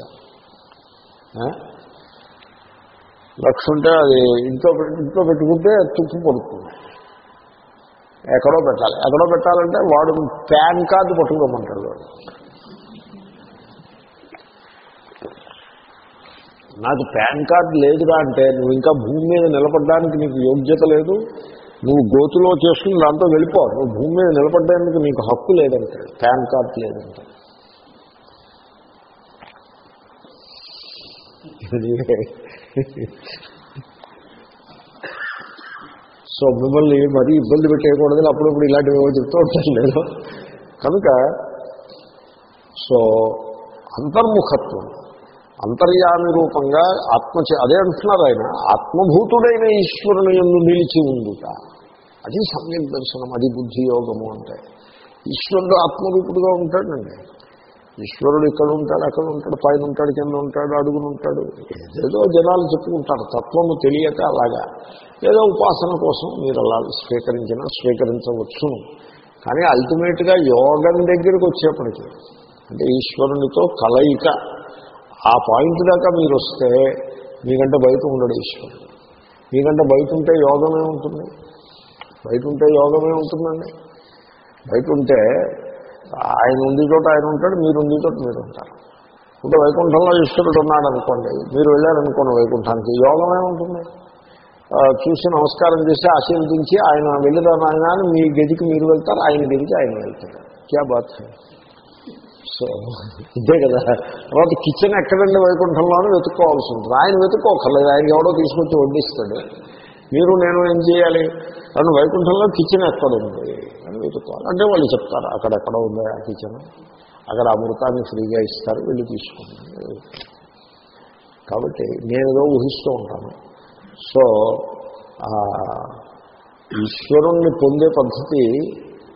లక్ష్యం లక్ష ఉంటే అది ఇంట్లో ఇంట్లో పెట్టుకుంటే తుప్పు పడుతుంది. ఎక్కడో పెట్టాలి. ఎక్కడో పెట్టాలంటే వాడు ప్యాన్ కార్డు పట్టుకోమంటాడు వాడు. నాకు పాన్ కార్డు లేదురా అంటే నువ్వు ఇంకా భూమి మీద నిలబడడానికి నీకు యోగ్యత లేదు. నువ్వు గోతులో చేసుకుని దాంతో వెళ్ళిపోవు నువ్వు భూమి మీద నిలబడడానికి నీకు హక్కు లేదంటే పాన్ కార్డు లేదంటే. సో మిమ్మల్ని మరీ ఇబ్బంది పెట్టేయకూడదని అప్పుడప్పుడు ఇలాంటివి ఏవో చెప్తూ ఉంటాను నేను. కనుక సో అంతర్ముఖత్వం అంతర్యామి రూపంగా ఆత్మ అదే అంటున్నారు ఆయన ఆత్మభూతుడైన ఈశ్వరుని ఎందు నిలిచి ఉండుట. అది సమ్యక్ దర్శనం అది బుద్ధియోగము అంటే. ఈశ్వరుడు ఆత్మరూపుడుగా ఉంటాడండి. ఈశ్వరుడు ఇక్కడ ఉంటాడు అక్కడ ఉంటాడు పైన ఉంటాడు కింద ఉంటాడు అడుగును ఉంటాడు. ఏదేదో జనాలు చెప్పుకుంటారు తత్వము తెలియక అలాగా. ఏదో ఉపాసన కోసం మీరు అలా స్వీకరించినా స్వీకరించవచ్చును కానీ అల్టిమేట్గా యోగం దగ్గరికి వచ్చేప్పటికీ అంటే ఈశ్వరునితో కలయిక ఆ పాయింట్ దాకా మీరు వస్తే మీకంటే బయట ఉండడు ఈశ్వరుడు. మీకంటే బయట ఉంటే యోగమే ఉంటుంది. బయట ఉంటే యోగమే ఉంటుందండి. బయట ఉంటే ఆయన ఉంది చోట ఆయన ఉంటాడు మీరు ఉంది చోట మీరు ఉంటారు. ఇప్పుడు వైకుంఠంలో ఈశ్వరుడు ఉన్నాడు అనుకోండి మీరు వెళ్ళారనుకోండి వైకుంఠానికి యోగమే ఉంటుంది. చూసి నమస్కారం చేసి ఆశీర్వదించి ఆయన వెళ్ళిదాను ఆయన అని మీ గదికి మీరు వెళ్తారు ఆయన గదికి ఆయన వెళ్తారు క్యా బాత్ సో ఇదే కదా. తర్వాత కిచెన్ ఎక్కడండి వైకుంఠంలోనే వెతుక్కోవాల్సి ఉంటుంది. ఆయన వెతుక్కోకర్లేదు ఆయన ఎవడో తీసుకొచ్చి వడ్డిస్తాడు. మీరు నేను ఏం చేయాలి? కానీ వైకుంఠంలో కిచెన్ ఎక్కడ అని వెతుక్కోవాలి అంటే వాళ్ళు చెప్తారు అక్కడెక్కడ ఉంది ఆ కిచెన్? అక్కడ అమృతాన్ని ఫ్రీగా ఇస్తారు వెళ్ళి తీసుకుంటాను కాబట్టి నేను ఏదో ఊహిస్తూ ఉంటాను. సో ఆ, ఈశ్వరుణ్ణి పొందే పద్ధతి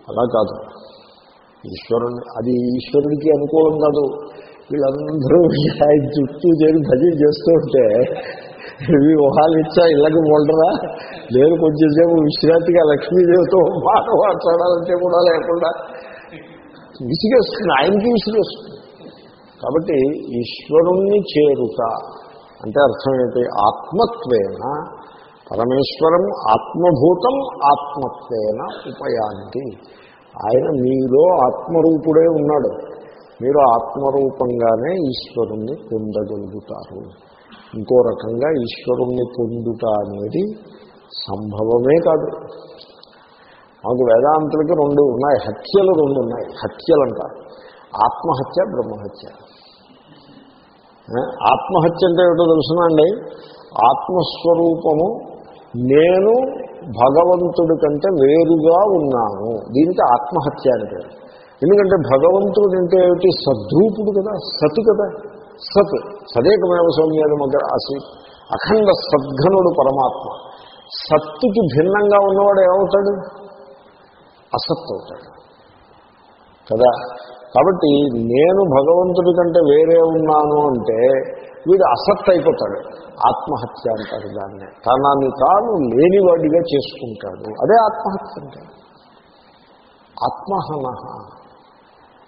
అలా కాదు. ఈశ్వరుణ్ణి అది ఈశ్వరుడికి అనుకూలం కాదు. వీళ్ళందరూ ఆయన చుట్టూ చేరి భజన చేస్తూ ఉంటే ఇవి ఊహాలు ఇచ్చా ఇళ్ళకి మొండరా లేదు కొంచెంసేపు విశ్రాంతిగా లక్ష్మీదేవితో మాట మాట్లాడాలంటే కూడా లేకుండా విసిగేస్తుంది ఆయనకి విసిగేస్తుంది. కాబట్టి ఈశ్వరుణ్ణి చేరుట అంటే అర్థం ఏంటి? ఆత్మత్వేన పరమేశ్వరం ఆత్మభూతం ఆత్మత్వేన ఉపయాంతి ఆయన మీలో ఆత్మరూపుడే ఉన్నాడు. మీరు ఆత్మరూపంగానే ఈశ్వరుణ్ణి పొందగలుగుతారు. ఇంకో రకంగా ఈశ్వరుణ్ణి పొందుట అనేది సంభవమే కాదు. మాకు వేదాంతులకి రెండు ఉన్నాయి హత్యలు రెండు ఉన్నాయి హత్యలు అంటారు ఆత్మహత్య బ్రహ్మహత్య. ఆత్మహత్య అంటే ఏమిటో తెలుసునండి ఆత్మస్వరూపము నేను భగవంతుడి కంటే వేరుగా ఉన్నాను. దీనికి ఆత్మహత్య అంటే ఎందుకంటే భగవంతుడు అంటే ఏమిటి? సద్రూపుడు కదా సత్ కదా సత్. సదేకమేవ సౌమ్యాది మధ్య ఆసీత్ అఖండ సద్ఘనుడు పరమాత్మ. సత్తుకి భిన్నంగా ఉన్నవాడు ఏమవుతాడు? అసత్ అవుతాడు. కదా? కాబట్టి నేను భగవంతుడి కంటే వేరే ఉన్నాను అంటే వీడు అసత్ అయిపోతాడు. ఆత్మహత్య అంటారు దాన్ని. తనని తాను లేనివాడిగా చేసుకుంటాడు. అదే ఆత్మహత్య అంటే ఆత్మహన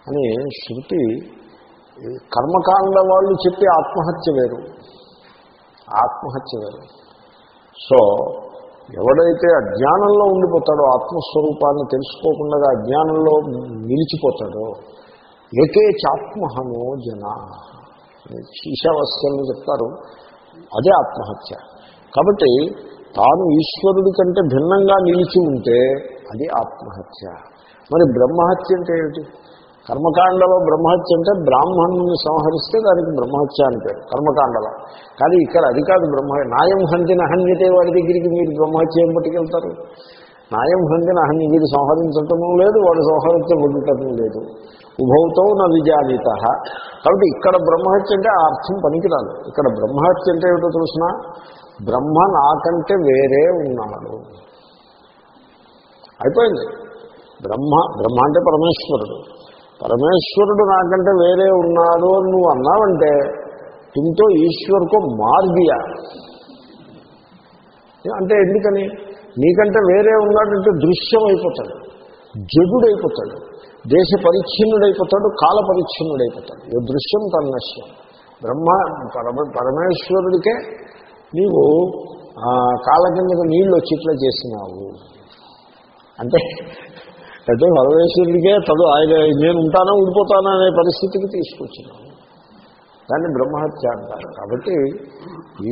అని శృతి కర్మకాండ వాళ్ళు చెప్పే ఆత్మహత్య వేరు. ఆత్మహత్య వేరు. సో ఎవడైతే అజ్ఞానంలో ఉండిపోతాడో ఆత్మస్వరూపాన్ని తెలుసుకోకుండా అజ్ఞానంలో నిలిచిపోతాడో ఏకే చాత్మహనో జన. ఈశావాస్యంలో చెప్తారు. అదే ఆత్మహత్య. కాబట్టి తాను ఈశ్వరుడి కంటే భిన్నంగా నిలిచి ఉంటే అది ఆత్మహత్య. మరి బ్రహ్మహత్య అంటే ఏమిటి? కర్మకాండలో బ్రహ్మహత్య అంటే బ్రాహ్మణుని సంహరిస్తే దానికి బ్రహ్మహత్య అని పేరు కర్మకాండలో. కానీ ఇక్కడ అది కాదు బ్రహ్మ నాయం హంతిన హన్యతే వాడి దగ్గరికి మీరు బ్రహ్మహత్య ఏం పట్టుకెళ్తారు? నాయం హంతిన హన్య వీడు సంహరించటము లేదు వాడు సంహరించబడటము లేదు. ఉభౌతో నా విజానీత. కాబట్టి ఇక్కడ బ్రహ్మహత్య అంటే ఆ అర్థం పనికిరాదు. ఇక్కడ బ్రహ్మహత్య అంటే ఏమిటో చూసినా బ్రహ్మ నాకంటే వేరే ఉన్నాడు. అయిపోయింది. బ్రహ్మ బ్రహ్మ అంటే పరమేశ్వరుడు. పరమేశ్వరుడు నాకంటే వేరే ఉన్నాడు అని నువ్వు అన్నావంటే తుమ్తో ఈశ్వరుకో మార్దియా అంటే ఎందుకని? నీకంటే వేరే ఉన్నాడంటే దృశ్యం అయిపోతాడు జడుడైపోతాడు దేశ పరిచ్ఛిన్నుడైపోతాడు కాల పరిచ్ఛిన్నుడైపోతాడు. ఈ దృశ్యం తన్నశ్యం బ్రహ్మ పరమ పరమేశ్వరుడికే నీవు కాళ్ళ కిందకు నీళ్ళు వచ్చిట్లా చేసినావు. అంటే అయితే పరమేశ్వరుడికే తదు ఆయన నేను ఉంటానా ఊడిపోతానా అనే పరిస్థితికి తీసుకొచ్చినాను దాన్ని బ్రహ్మహత్య అంటారు. కాబట్టి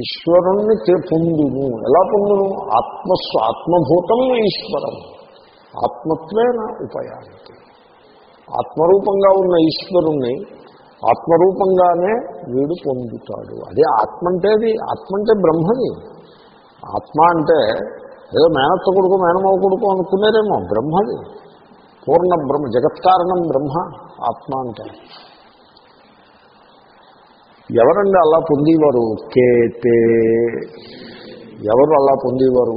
ఈశ్వరుణ్ణి పొందును ఎలా పొందును? ఆత్మస్వ ఆత్మభూతం ఈశ్వరం. ఆత్మత్వేన ఉపయానికి ఆత్మరూపంగా ఉన్న ఈశ్వరుణ్ణి ఆత్మరూపంగానే వీడు పొందుతాడు. అదే ఆత్మ అంటే అది ఆత్మ అంటే బ్రహ్మది ఆత్మ అంటే ఏదో మేనత్త కొడుకు మేనమావ కొడుకు అనుకునేదేమో బ్రహ్మది. పూర్ణ బ్రహ్మ జగత్కారణం బ్రహ్మ ఆత్మ అంటారు. ఎవరండి అలా పొందేవారు? కే తే. ఎవరు అలా పొందేవారు?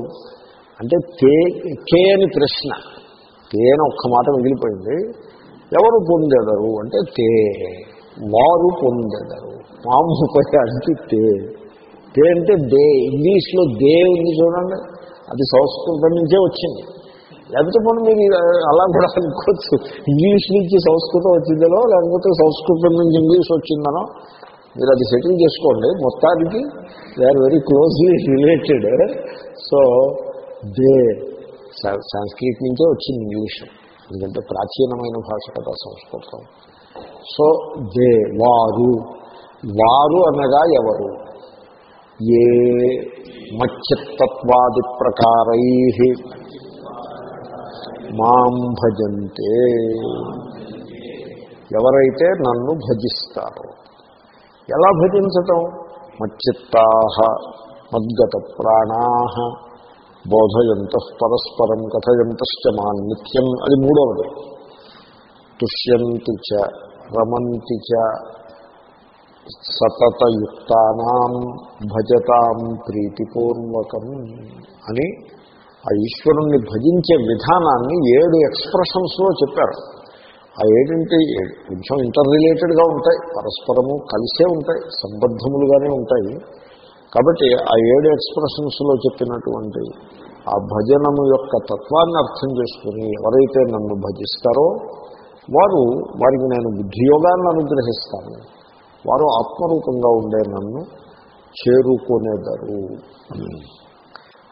అంటే తే కే అని ప్రశ్న. తే అని ఒక్క మాట మిగిలిపోయింది. ఎవరు పొందెదరు? అంటే తే. వారు పొందెదరు. మామూపై అంటే తే. తే అంటే దే. ఇంగ్లీష్లో దే ఉంది చూడండి. అది సంస్కృతం నుంచే వచ్చింది. లేకపోతే మనం మీరు అలా కూడా అనుకోవచ్చు. ఇంగ్లీష్ నుంచి సంస్కృతం వచ్చిందనో లేకపోతే సంస్కృతం నుంచి ఇంగ్లీష్ వచ్చిందనో మీరు అది సెటిల్ చేసుకోండి. మొత్తానికి they are very closely related so they Sanskrit నుంచే వచ్చింది ఇంగ్లీష్. ఎందుకంటే ప్రాచీనమైన భాష కదా సంస్కృతం. సో దే వారు. వారు అనగా ఎవరు? ఏ మచ్చిత్తత్వాది ప్రకారై మాం భజంతే. ఎవరైతే నన్ను భజిస్తారో. ఎలా భజించటం? మచ్చిత్తా మద్గత ప్రాణా బోధయంత పరస్పరం కథయంతశ్చ మాన్ నిత్యం. అది మూడవది. తుష్యంతి చ రమంతి చ సతతయుక్తానాం భజతాం ప్రీతిపూర్వకం అని ఆ ఈశ్వరుణ్ణి భజించే విధానాన్ని ఏడు ఎక్స్ప్రెషన్స్లో చెప్పారు. ఆ ఏడింటి కొంచెం ఇంటర్ రిలేటెడ్గా ఉంటాయి పరస్పరము కలిసే ఉంటాయి సంబద్ధములుగానే ఉంటాయి. కాబట్టి ఆ ఏడు ఎక్స్ప్రెషన్స్లో చెప్పినటువంటి ఆ భజనము యొక్క తత్వాన్ని అర్థం చేసుకుని ఎవరైతే నన్ను భజిస్తారో వారు వారికి నేను బుద్ధియోగాన్ని అనుగ్రహిస్తాను. వారు ఆత్మరూపంగా ఉండే నన్ను చేరుకునేదారు.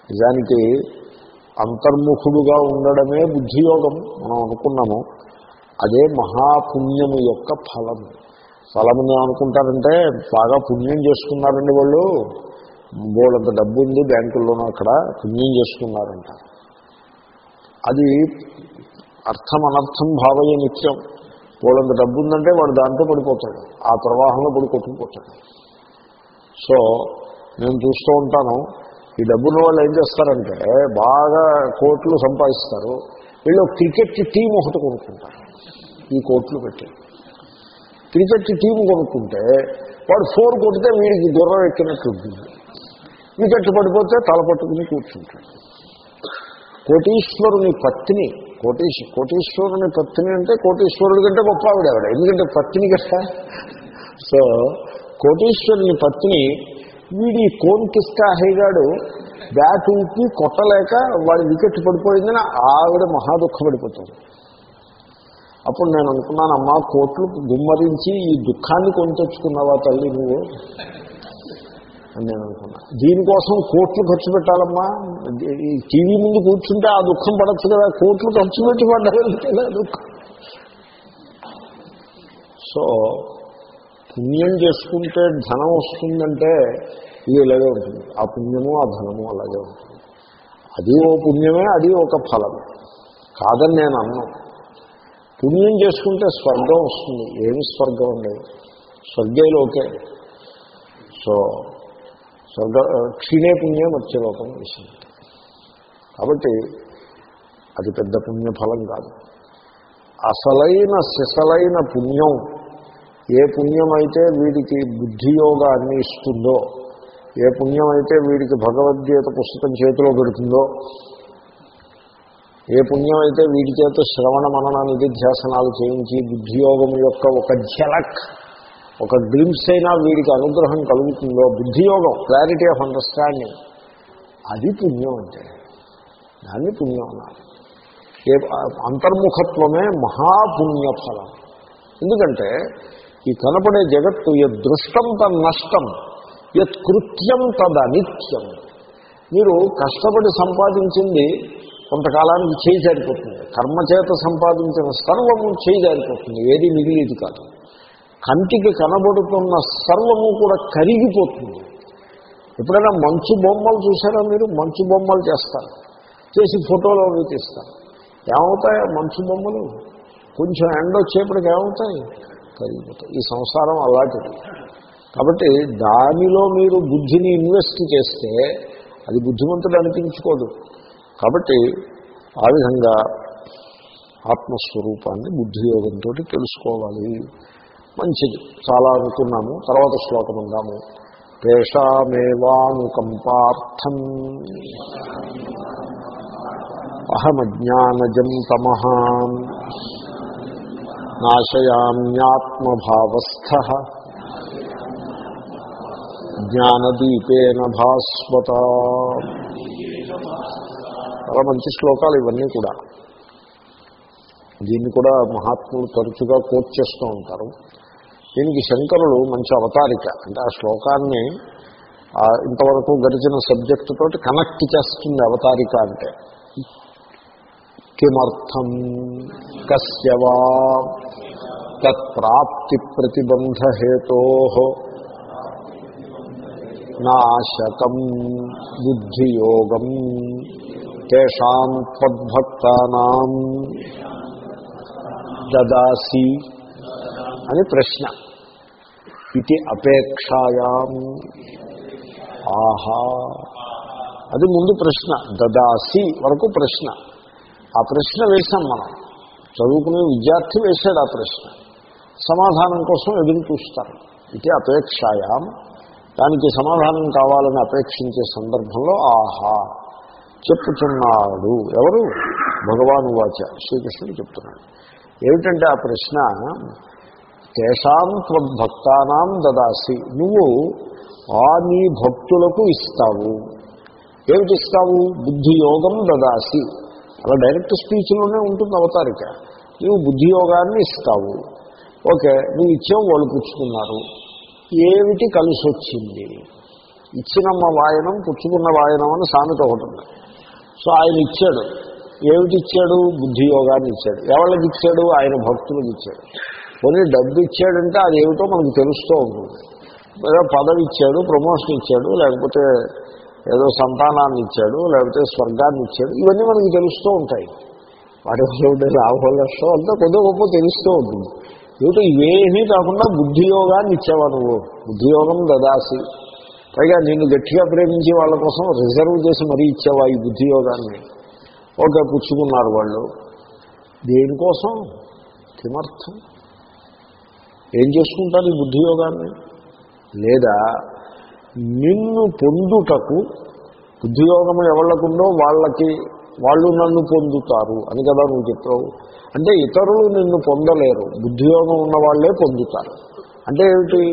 నిజానికి అంతర్ముఖుడుగా ఉండడమే బుద్ధియోగం. మనం అనుకున్నాము. అదే మహాపుణ్యము యొక్క ఫలము ఫలముని ఏమనుకుంటారంటే బాగా పుణ్యం చేసుకున్నారండి వాళ్ళు. బోళ్ళంత డబ్బు ఉంది బ్యాంకుల్లోనూ అక్కడ పుణ్యం చేసుకున్నారంట. అది అర్థం అనర్థం భావయ్య నిత్యం. వాళ్ళంత డబ్బు ఉందంటే వాడు దాంతో పడిపోతాడు. ఆ ప్రవాహంలో పడి కొట్టుకుపోతాడు. సో నేను చూస్తూ ఉంటాను. ఈ డబ్బున్న వాళ్ళు ఏం చేస్తారంటే బాగా కోట్లు సంపాదిస్తారు. వీళ్ళు క్రికెట్ టీం ఒకటి కొనుక్కుంటారు. ఈ కోట్లు పెట్టి. క్రికెట్ టీం కొనుక్కుంటే వాడు ఫోర్ కొడితే వీడికి గుర్రం ఎక్కినట్టు ఉంటుంది. వికెట్ పడిపోతే తల పట్టుకుని కూర్చుంటాడు. కోటీశ్వరుని పత్ని కోటీశ్ కోటీశ్వరుని పత్ని అంటే కోటీశ్వరుడి కంటే గొప్ప ఆవిడ ఆవిడ ఎందుకంటే పత్ని కదా. సో కోటీశ్వరుని పత్ని వీడి కోన్ కిస్కా హైగాడు బ్యాట్ ఊపి కొట్టలేక వాడి వికెట్ పడిపోయిందని ఆవిడ మహా దుఃఖపడిపోతుంది. అప్పుడు నేను అనుకున్నాను అమ్మా కోట్లు గుమ్మరించి ఈ దుఃఖాన్ని కొని తెచ్చుకున్నావా తల్లి నువ్వు? అని నేను అనుకున్నా. దీనికోసం కోట్లు ఖర్చు పెట్టాలమ్మా. ఈ టీవీ ముందు కూర్చుంటే ఆ దుఃఖం పడచ్చు కదా. కోట్లు ఖర్చు పెట్టి పడ్డా దుఃఖం? సో పుణ్యం చేసుకుంటే ధనం వస్తుందంటే ఇది ఇలాగే ఉంటుంది. ఆ పుణ్యము ఆ ధనము అలాగే ఉంటుంది. అది ఓ పుణ్యమే అది ఒక ఫలం. కాదని నేను అన్నాను పుణ్యం చేసుకుంటే స్వర్గం వస్తుంది. ఏమి స్వర్గం అండి? స్వర్గేలోకే సో స్వర్గ క్షీణే పుణ్యం వచ్చే లోకం విషయం కాబట్టి అది పెద్ద పుణ్యఫలం కాదు. అసలైన సిసలైన పుణ్యం ఏ పుణ్యం అయితే వీడికి బుద్ధియోగాన్ని ఇస్తుందో ఏ పుణ్యం అయితే వీడికి భగవద్గీత పుస్తకం చేతిలో పెడుతుందో ఏ పుణ్యం అయితే వీడి చేత శ్రవణ మనన నిధిధ్యాసనాలు చేయించి బుద్ధియోగం యొక్క ఒక ఝలక్ ఒక గ్లిమ్స్ అయినా వీడికి అనుగ్రహం కలుగుతుందో బుద్ధియోగం క్లారిటీ ఆఫ్ అండర్స్టాండింగ్ అది పుణ్యం అంటే. దాన్ని పుణ్యం అన్నారు. ఏ అంతర్ముఖత్వమే మహాపుణ్యఫలం. ఎందుకంటే ఈ కనపడే జగత్తు యద్ దృష్టం తన్ నష్టం యత్ కృత్యం తదనిత్యం. మీరు కష్టపడి సంపాదించింది కొంతకాలానికి చేయి జారిపోతుంది. కర్మచేత సంపాదించిన సర్వము చేయి జారిపోతుంది. ఏది మిగిలిది కాదు. కంటికి కనబడుతున్న సర్వము కూడా కరిగిపోతుంది. ఎప్పుడైనా మంచు బొమ్మలు చూసారా మీరు? మంచు బొమ్మలు చేస్తారు. చేసి ఫోటోలు అవి తీస్తారు. ఏమవుతాయి? మంచు బొమ్మలు? కొంచెం ఎండ వచ్చేప్పటికి ఏమవుతాయి? కరిగిపోతాయి ఈ సంసారం అలాంటిది. కాబట్టి దానిలో మీరు బుద్ధిని ఇన్వెస్ట్ చేస్తే అది బుద్ధిమంతుడు అనిపించుకోదు. కాబట్టి ఆ విధంగా ఆత్మస్వరూపాన్ని బుద్ధియోగంతో తెలుసుకోవాలి. మంచిది. చాలా అనుకున్నాము. తర్వాత శ్లోకం ఉందాము పేషామేవానుకంపార్థం అహమజ్ఞానజం తమహాన్ నాశయామ్యాత్మభావస్థ జ్ఞానదీపేన భాస్వత చాలా మంచి శ్లోకాలు ఇవన్నీ కూడా. దీన్ని కూడా మహాత్ములు తరచుగా కోట్ చేస్తూ ఉంటారు. దీనికి శంకరులు మంచి అవతారిక. అంటే ఆ శ్లోకాన్ని ఇంతవరకు గడిచిన సబ్జెక్టు తోటి కనెక్ట్ చేస్తుంది అవతారిక అంటే. కిమర్థం కస్యవా తత్ప్రాప్తి ప్రతిబంధహేతో నాశకం బుద్ధియోగం తేషాం త్వద్భక్తానాం దదాసి అని ప్రశ్న. ఇది అపేక్షాయాం ఆహా అది ముందు ప్రశ్న. దదాసి వరకు ప్రశ్న. ఆ ప్రశ్న వేశాం మనం. చదువుకునే విద్యార్థి వేశాడు ఆ ప్రశ్న. సమాధానం కోసం ఎదురు చూస్తారు. ఇది అపేక్షాయాం. దానికి సమాధానం కావాలని అపేక్షించే సందర్భంలో ఆహా చెప్పుచున్నాడు. ఎవరు? భగవాను వాచ. శ్రీకృష్ణుడు చెప్తున్నాడు. ఏమిటంటే ఆ ప్రశ్న తేషాం త్వద్భక్తానాం దదాసి. నువ్వు ఆ నీ భక్తులకు ఇస్తావు. ఏమిటి ఇస్తావు? బుద్ధియోగం దదాసి. అలా డైరెక్ట్ స్పీచ్లోనే ఉంటుంది అవతారిక. నువ్వు బుద్ధియోగాన్ని ఇస్తావు. ఓకే నువ్వు ఇచ్చావు వాళ్ళు పుచ్చుకున్నారు. ఏమిటి కలిసి వచ్చింది ఇచ్చినమ్మ వాయనం పుచ్చుకున్న వాయనం అని సామెత ఒకటి ఉంది. సో ఆయన ఇచ్చాడు. ఏమిటి ఇచ్చాడు? బుద్ధియోగాన్ని ఇచ్చాడు. ఎవరికి ఇచ్చాడు? ఆయన భక్తులకు ఇచ్చాడు. కొన్ని డబ్బు ఇచ్చాడంటే అది ఏమిటో మనకు తెలుస్తూ ఉంటుంది. ఏదో పదవి ఇచ్చాడు ప్రమోషన్ ఇచ్చాడు లేకపోతే ఏదో సంతానాన్ని ఇచ్చాడు లేకపోతే స్వర్గాన్ని ఇచ్చాడు. ఇవన్నీ మనకు తెలుస్తూ ఉంటాయి. వాటి వల్ల ఉండే లాభం అంతా కొద్ది గొప్ప తెలుస్తూ ఉంటుంది. ఏమిటో? ఇవేమీ కాకుండా బుద్ధియోగాన్ని ఇచ్చావా నువ్వు. బుద్ధియోగం దదాసి. పైగా నిన్ను గట్టిగా ప్రేమించి వాళ్ళ కోసం రిజర్వ్ చేసి మరీ ఇచ్చావా ఈ బుద్ధియోగాన్ని? ఓకే పుచ్చుకున్నారు వాళ్ళు. దేనికోసం? కిమర్థం ఏం చేసుకుంటారు ఈ బుద్ధియోగాన్ని? లేదా నిన్ను పొందుటకు బుద్ధియోగం ఎవళ్ళకుందో వాళ్ళకి వాళ్ళు నన్ను పొందుతారు అని కదా నువ్వు చెప్పావు. అంటే ఇతరులు నిన్ను పొందలేరు. బుద్ధియోగం ఉన్న వాళ్ళే పొందుతారు. అంటే ఏమిటి?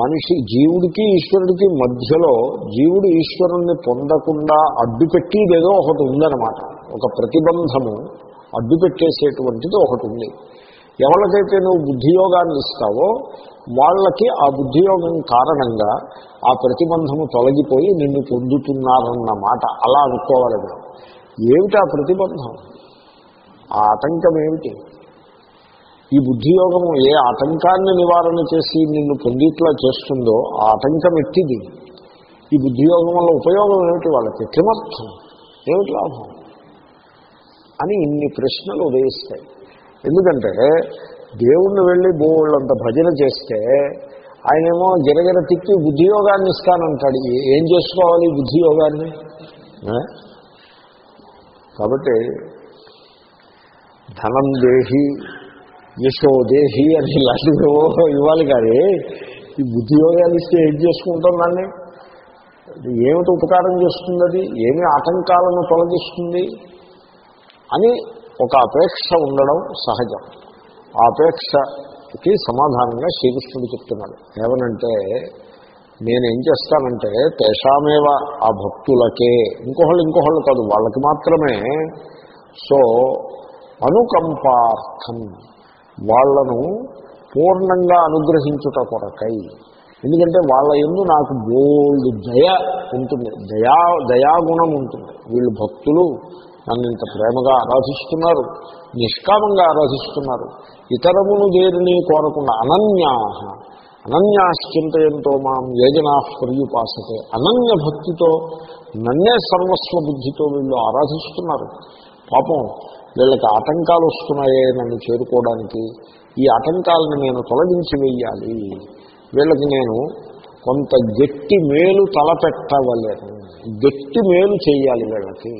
మనిషి జీవుడికి ఈశ్వరుడికి మధ్యలో జీవుడు ఈశ్వరుణ్ణి పొందకుండా అడ్డుపెట్టేదేదో ఒకటి ఉందన్నమాట. ఒక ప్రతిబంధము అడ్డుపెట్టేసేటువంటిది ఒకటి ఉంది. ఎవరికైతే నువ్వు బుద్ధియోగాన్ని ఇస్తావో వాళ్ళకి ఆ బుద్ధియోగం కారణంగా ఆ ప్రతిబంధము తొలగిపోయి నిన్ను పొందుతున్నారన్న మాట అలా అనుకోవాలి మనం. ఏమిటి ఆ ప్రతిబంధం? ఆ ఆటంకం ఏమిటి? ఈ బుద్ధియోగము ఏ ఆటంకాన్ని నివారణ చేసి నిన్ను పొందిట్లా చేస్తుందో ఆ ఆటంకం ఎట్టిది? ఈ బుద్ధియోగం వల్ల ఉపయోగం ఏమిటి వాళ్ళకి? కిమర్థం ఏమిటి లాభం? అని ఇన్ని ప్రశ్నలు ఉదయిస్తాయి. ఎందుకంటే దేవుణ్ణి వెళ్ళి బోళ్ళంత భజన చేస్తే ఆయనేమో గిరగిర తిప్పి బుద్ధియోగాన్ని ఇస్తానంటాడు ఏం చేసుకోవాలి బుద్ధియోగాన్ని? కాబట్టి ధనం దేహి యశో దేహి అని ఇలాంటివి ఇవ్వాలి కానీ ఈ బుద్ధియోగాలు ఇస్తే ఏం చేసుకుంటాం దాన్ని? ఏమిటి ఉపకారం చేస్తుంది అది? ఏమి ఆటంకాలను తొలగిస్తుంది? అని ఒక అపేక్ష ఉండడం సహజం. ఆ అపేక్షకి సమాధానంగా శ్రీకృష్ణుడు చెప్తున్నాడు. ఏమనంటే నేనేం చేస్తానంటే తేషామేవ ఆ భక్తులకే ఇంకొకళ్ళు ఇంకొకళ్ళు కాదు వాళ్ళకి మాత్రమే. సో అనుకంపార్థం వాళ్ళను పూర్ణంగా అనుగ్రహించుట కొరకై. ఎందుకంటే వాళ్ళ ఎందు నాకు బోల్డ్ దయ ఉంటుంది. దయా దయాగుణం ఉంటుంది. వీళ్ళు భక్తులు నన్ను ఇంత ప్రేమగా ఆరాధిస్తున్నారు నిష్కామంగా ఆరాధిస్తున్నారు. ఇతరమును దేనిని కోరకుండా అనన్యా అనన్యాశ్చింతయంతో మాం యోజనా పర్యుపాసతే. అనన్య భక్తితో నన్నే సర్వస్వ బుద్ధితో వీళ్ళు ఆరాధిస్తున్నారు. పాపం వీళ్ళకి ఆటంకాలు వస్తున్నాయే నన్ను చేరుకోవడానికి. ఈ ఆటంకాలను నేను తొలగించి వేయాలి వీళ్ళకి నేను కొంత గట్టి మేలు తలపెట్టవలేను. గట్టి మేలు చేయాలి వీళ్ళకి.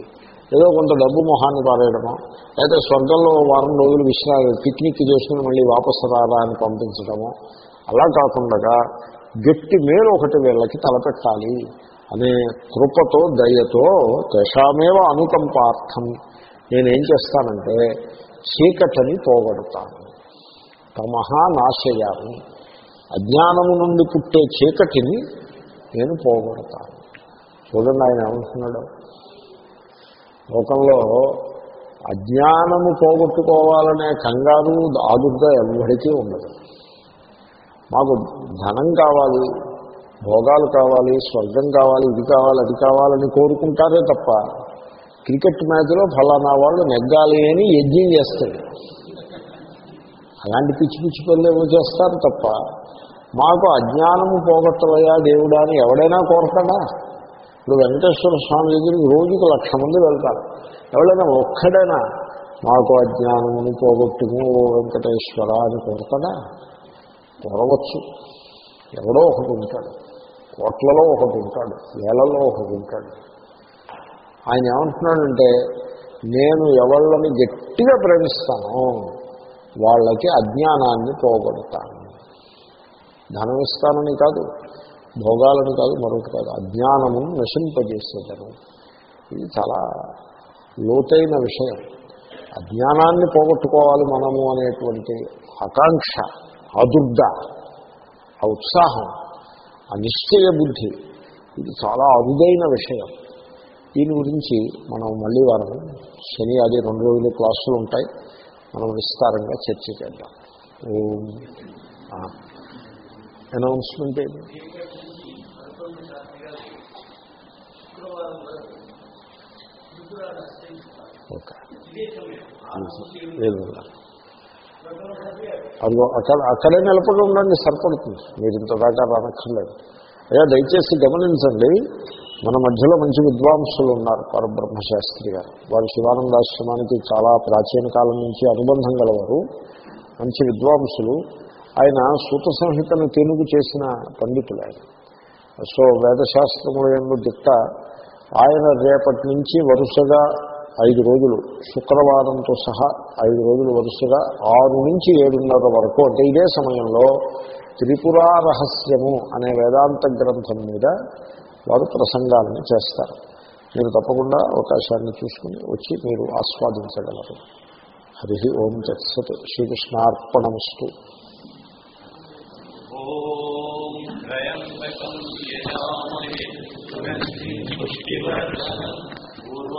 ఏదో కొంత డబ్బు మొహాన్ని పారేయడమో? లేదా స్వర్గంలో వారం రోజులు విశ్రా పిక్నిక్ చేసుకుని మళ్ళీ వాపసు రారా అని పంపించడమో? అలా కాకుండా గట్టి మేలు ఒకటి వీళ్ళకి తలపెట్టాలి. అనే కృపతో దయతో దశామేవ అనుకంపార్థం నేనేం చేస్తానంటే చీకటిని పోగొడతాను. తమహా నాశయాన్ని అజ్ఞానము నుండి పుట్టే చీకటిని నేను పోగొడతాను. చూడండి ఆయన ఏమంటున్నాడు? లోకంలో అజ్ఞానము పోగొట్టుకోవాలనే కంగారు ఆదుర్ద ఎవరికీ ఉండదు. మాకు ధనం కావాలి భోగాలు కావాలి స్వర్గం కావాలి ఇది కావాలి అది కావాలని కోరుకుంటారే తప్ప క్రికెట్ మ్యాచ్లో ఫలానా వాళ్ళు నెగ్గాలి అని యజ్ఞం చేస్తారు. అలాంటి పిచ్చి పిచ్చి పనులు చేస్తారు తప్ప మాకు అజ్ఞానము పోగొట్టవయ్యా దేవుడా అని ఎవడైనా కోరతాడా? ఇప్పుడు వెంకటేశ్వర స్వామి దగ్గరికి రోజుకు లక్ష మంది వెళ్తారు. ఎవడైనా ఒక్కడైనా మాకు అజ్ఞానమును పోగొట్టుము ఓ వెంకటేశ్వర అని కోరతాడా? కోరవచ్చు ఎవడో ఒకటి ఉంటాడు. కోట్లలో ఒకటి ఉంటాడు. వేలలో ఒకటి ఉంటాడు. ఆయన ఏమంటున్నాడంటే నేను ఎవళ్ళని గట్టిగా ప్రేమిస్తానో వాళ్ళకి అజ్ఞానాన్ని పోగొడతాను. ధనం ఇస్తానని కాదు భోగాలని కాదు మరొకటి కాదు. అజ్ఞానమును నశింపజేసేదను. ఇది చాలా లోతైన విషయం. అజ్ఞానాన్ని పోగొట్టుకోవాలి మనము అనేటువంటి ఆకాంక్ష. అదుర్ద ఆ ఉత్సాహం ఆ నిశ్చయ బుద్ధి ఇది చాలా అరుదైన విషయం. దీని గురించి మనం మళ్ళీ వారం శని అది రెండు రోజులు క్లాసులు ఉంటాయి. మనం విస్తారంగా చర్చ చేద్దాం. ఓం. అనౌన్స్మెంట్ ఏది ఓకే. అందులో అక్కడ అక్కడే నిలబడి ఉండండి సరిపడుతుంది. మీరు ఇంత దాకా రానక్కర్లేదు. అయ్యా దయచేసి గమనించండి మన మధ్యలో మంచి విద్వాంసులు ఉన్నారు పరబ్రహ్మశాస్త్రి గారు. వారు శివానందాశ్రమానికి చాలా ప్రాచీన కాలం నుంచి అనుబంధం గలవారు. మంచి విద్వాంసులు. ఆయన సూత సంహితను తెలుగు చేసిన పండితులు ఆయన. సో వేదశాస్త్రముల ఎందు దిట్ట ఆయన రేపటి నుంచి వరుసగా ఐదు రోజులు శుక్రవారంతో సహా ఐదు రోజులు వరుసగా ఆరు నుంచి ఏడున్నర వరకు అంటే ఇదే సమయంలో త్రిపురా రహస్యము అనే వేదాంత గ్రంథం మీద వారు ప్రసంగాలను చేస్తారు. మీరు తప్పకుండా అవకాశాన్ని చూసుకుని వచ్చి మీరు ఆస్వాదించగలరు. హరి ఓం తత్సత్ శ్రీకృష్ణార్పణమస్తు. ఓం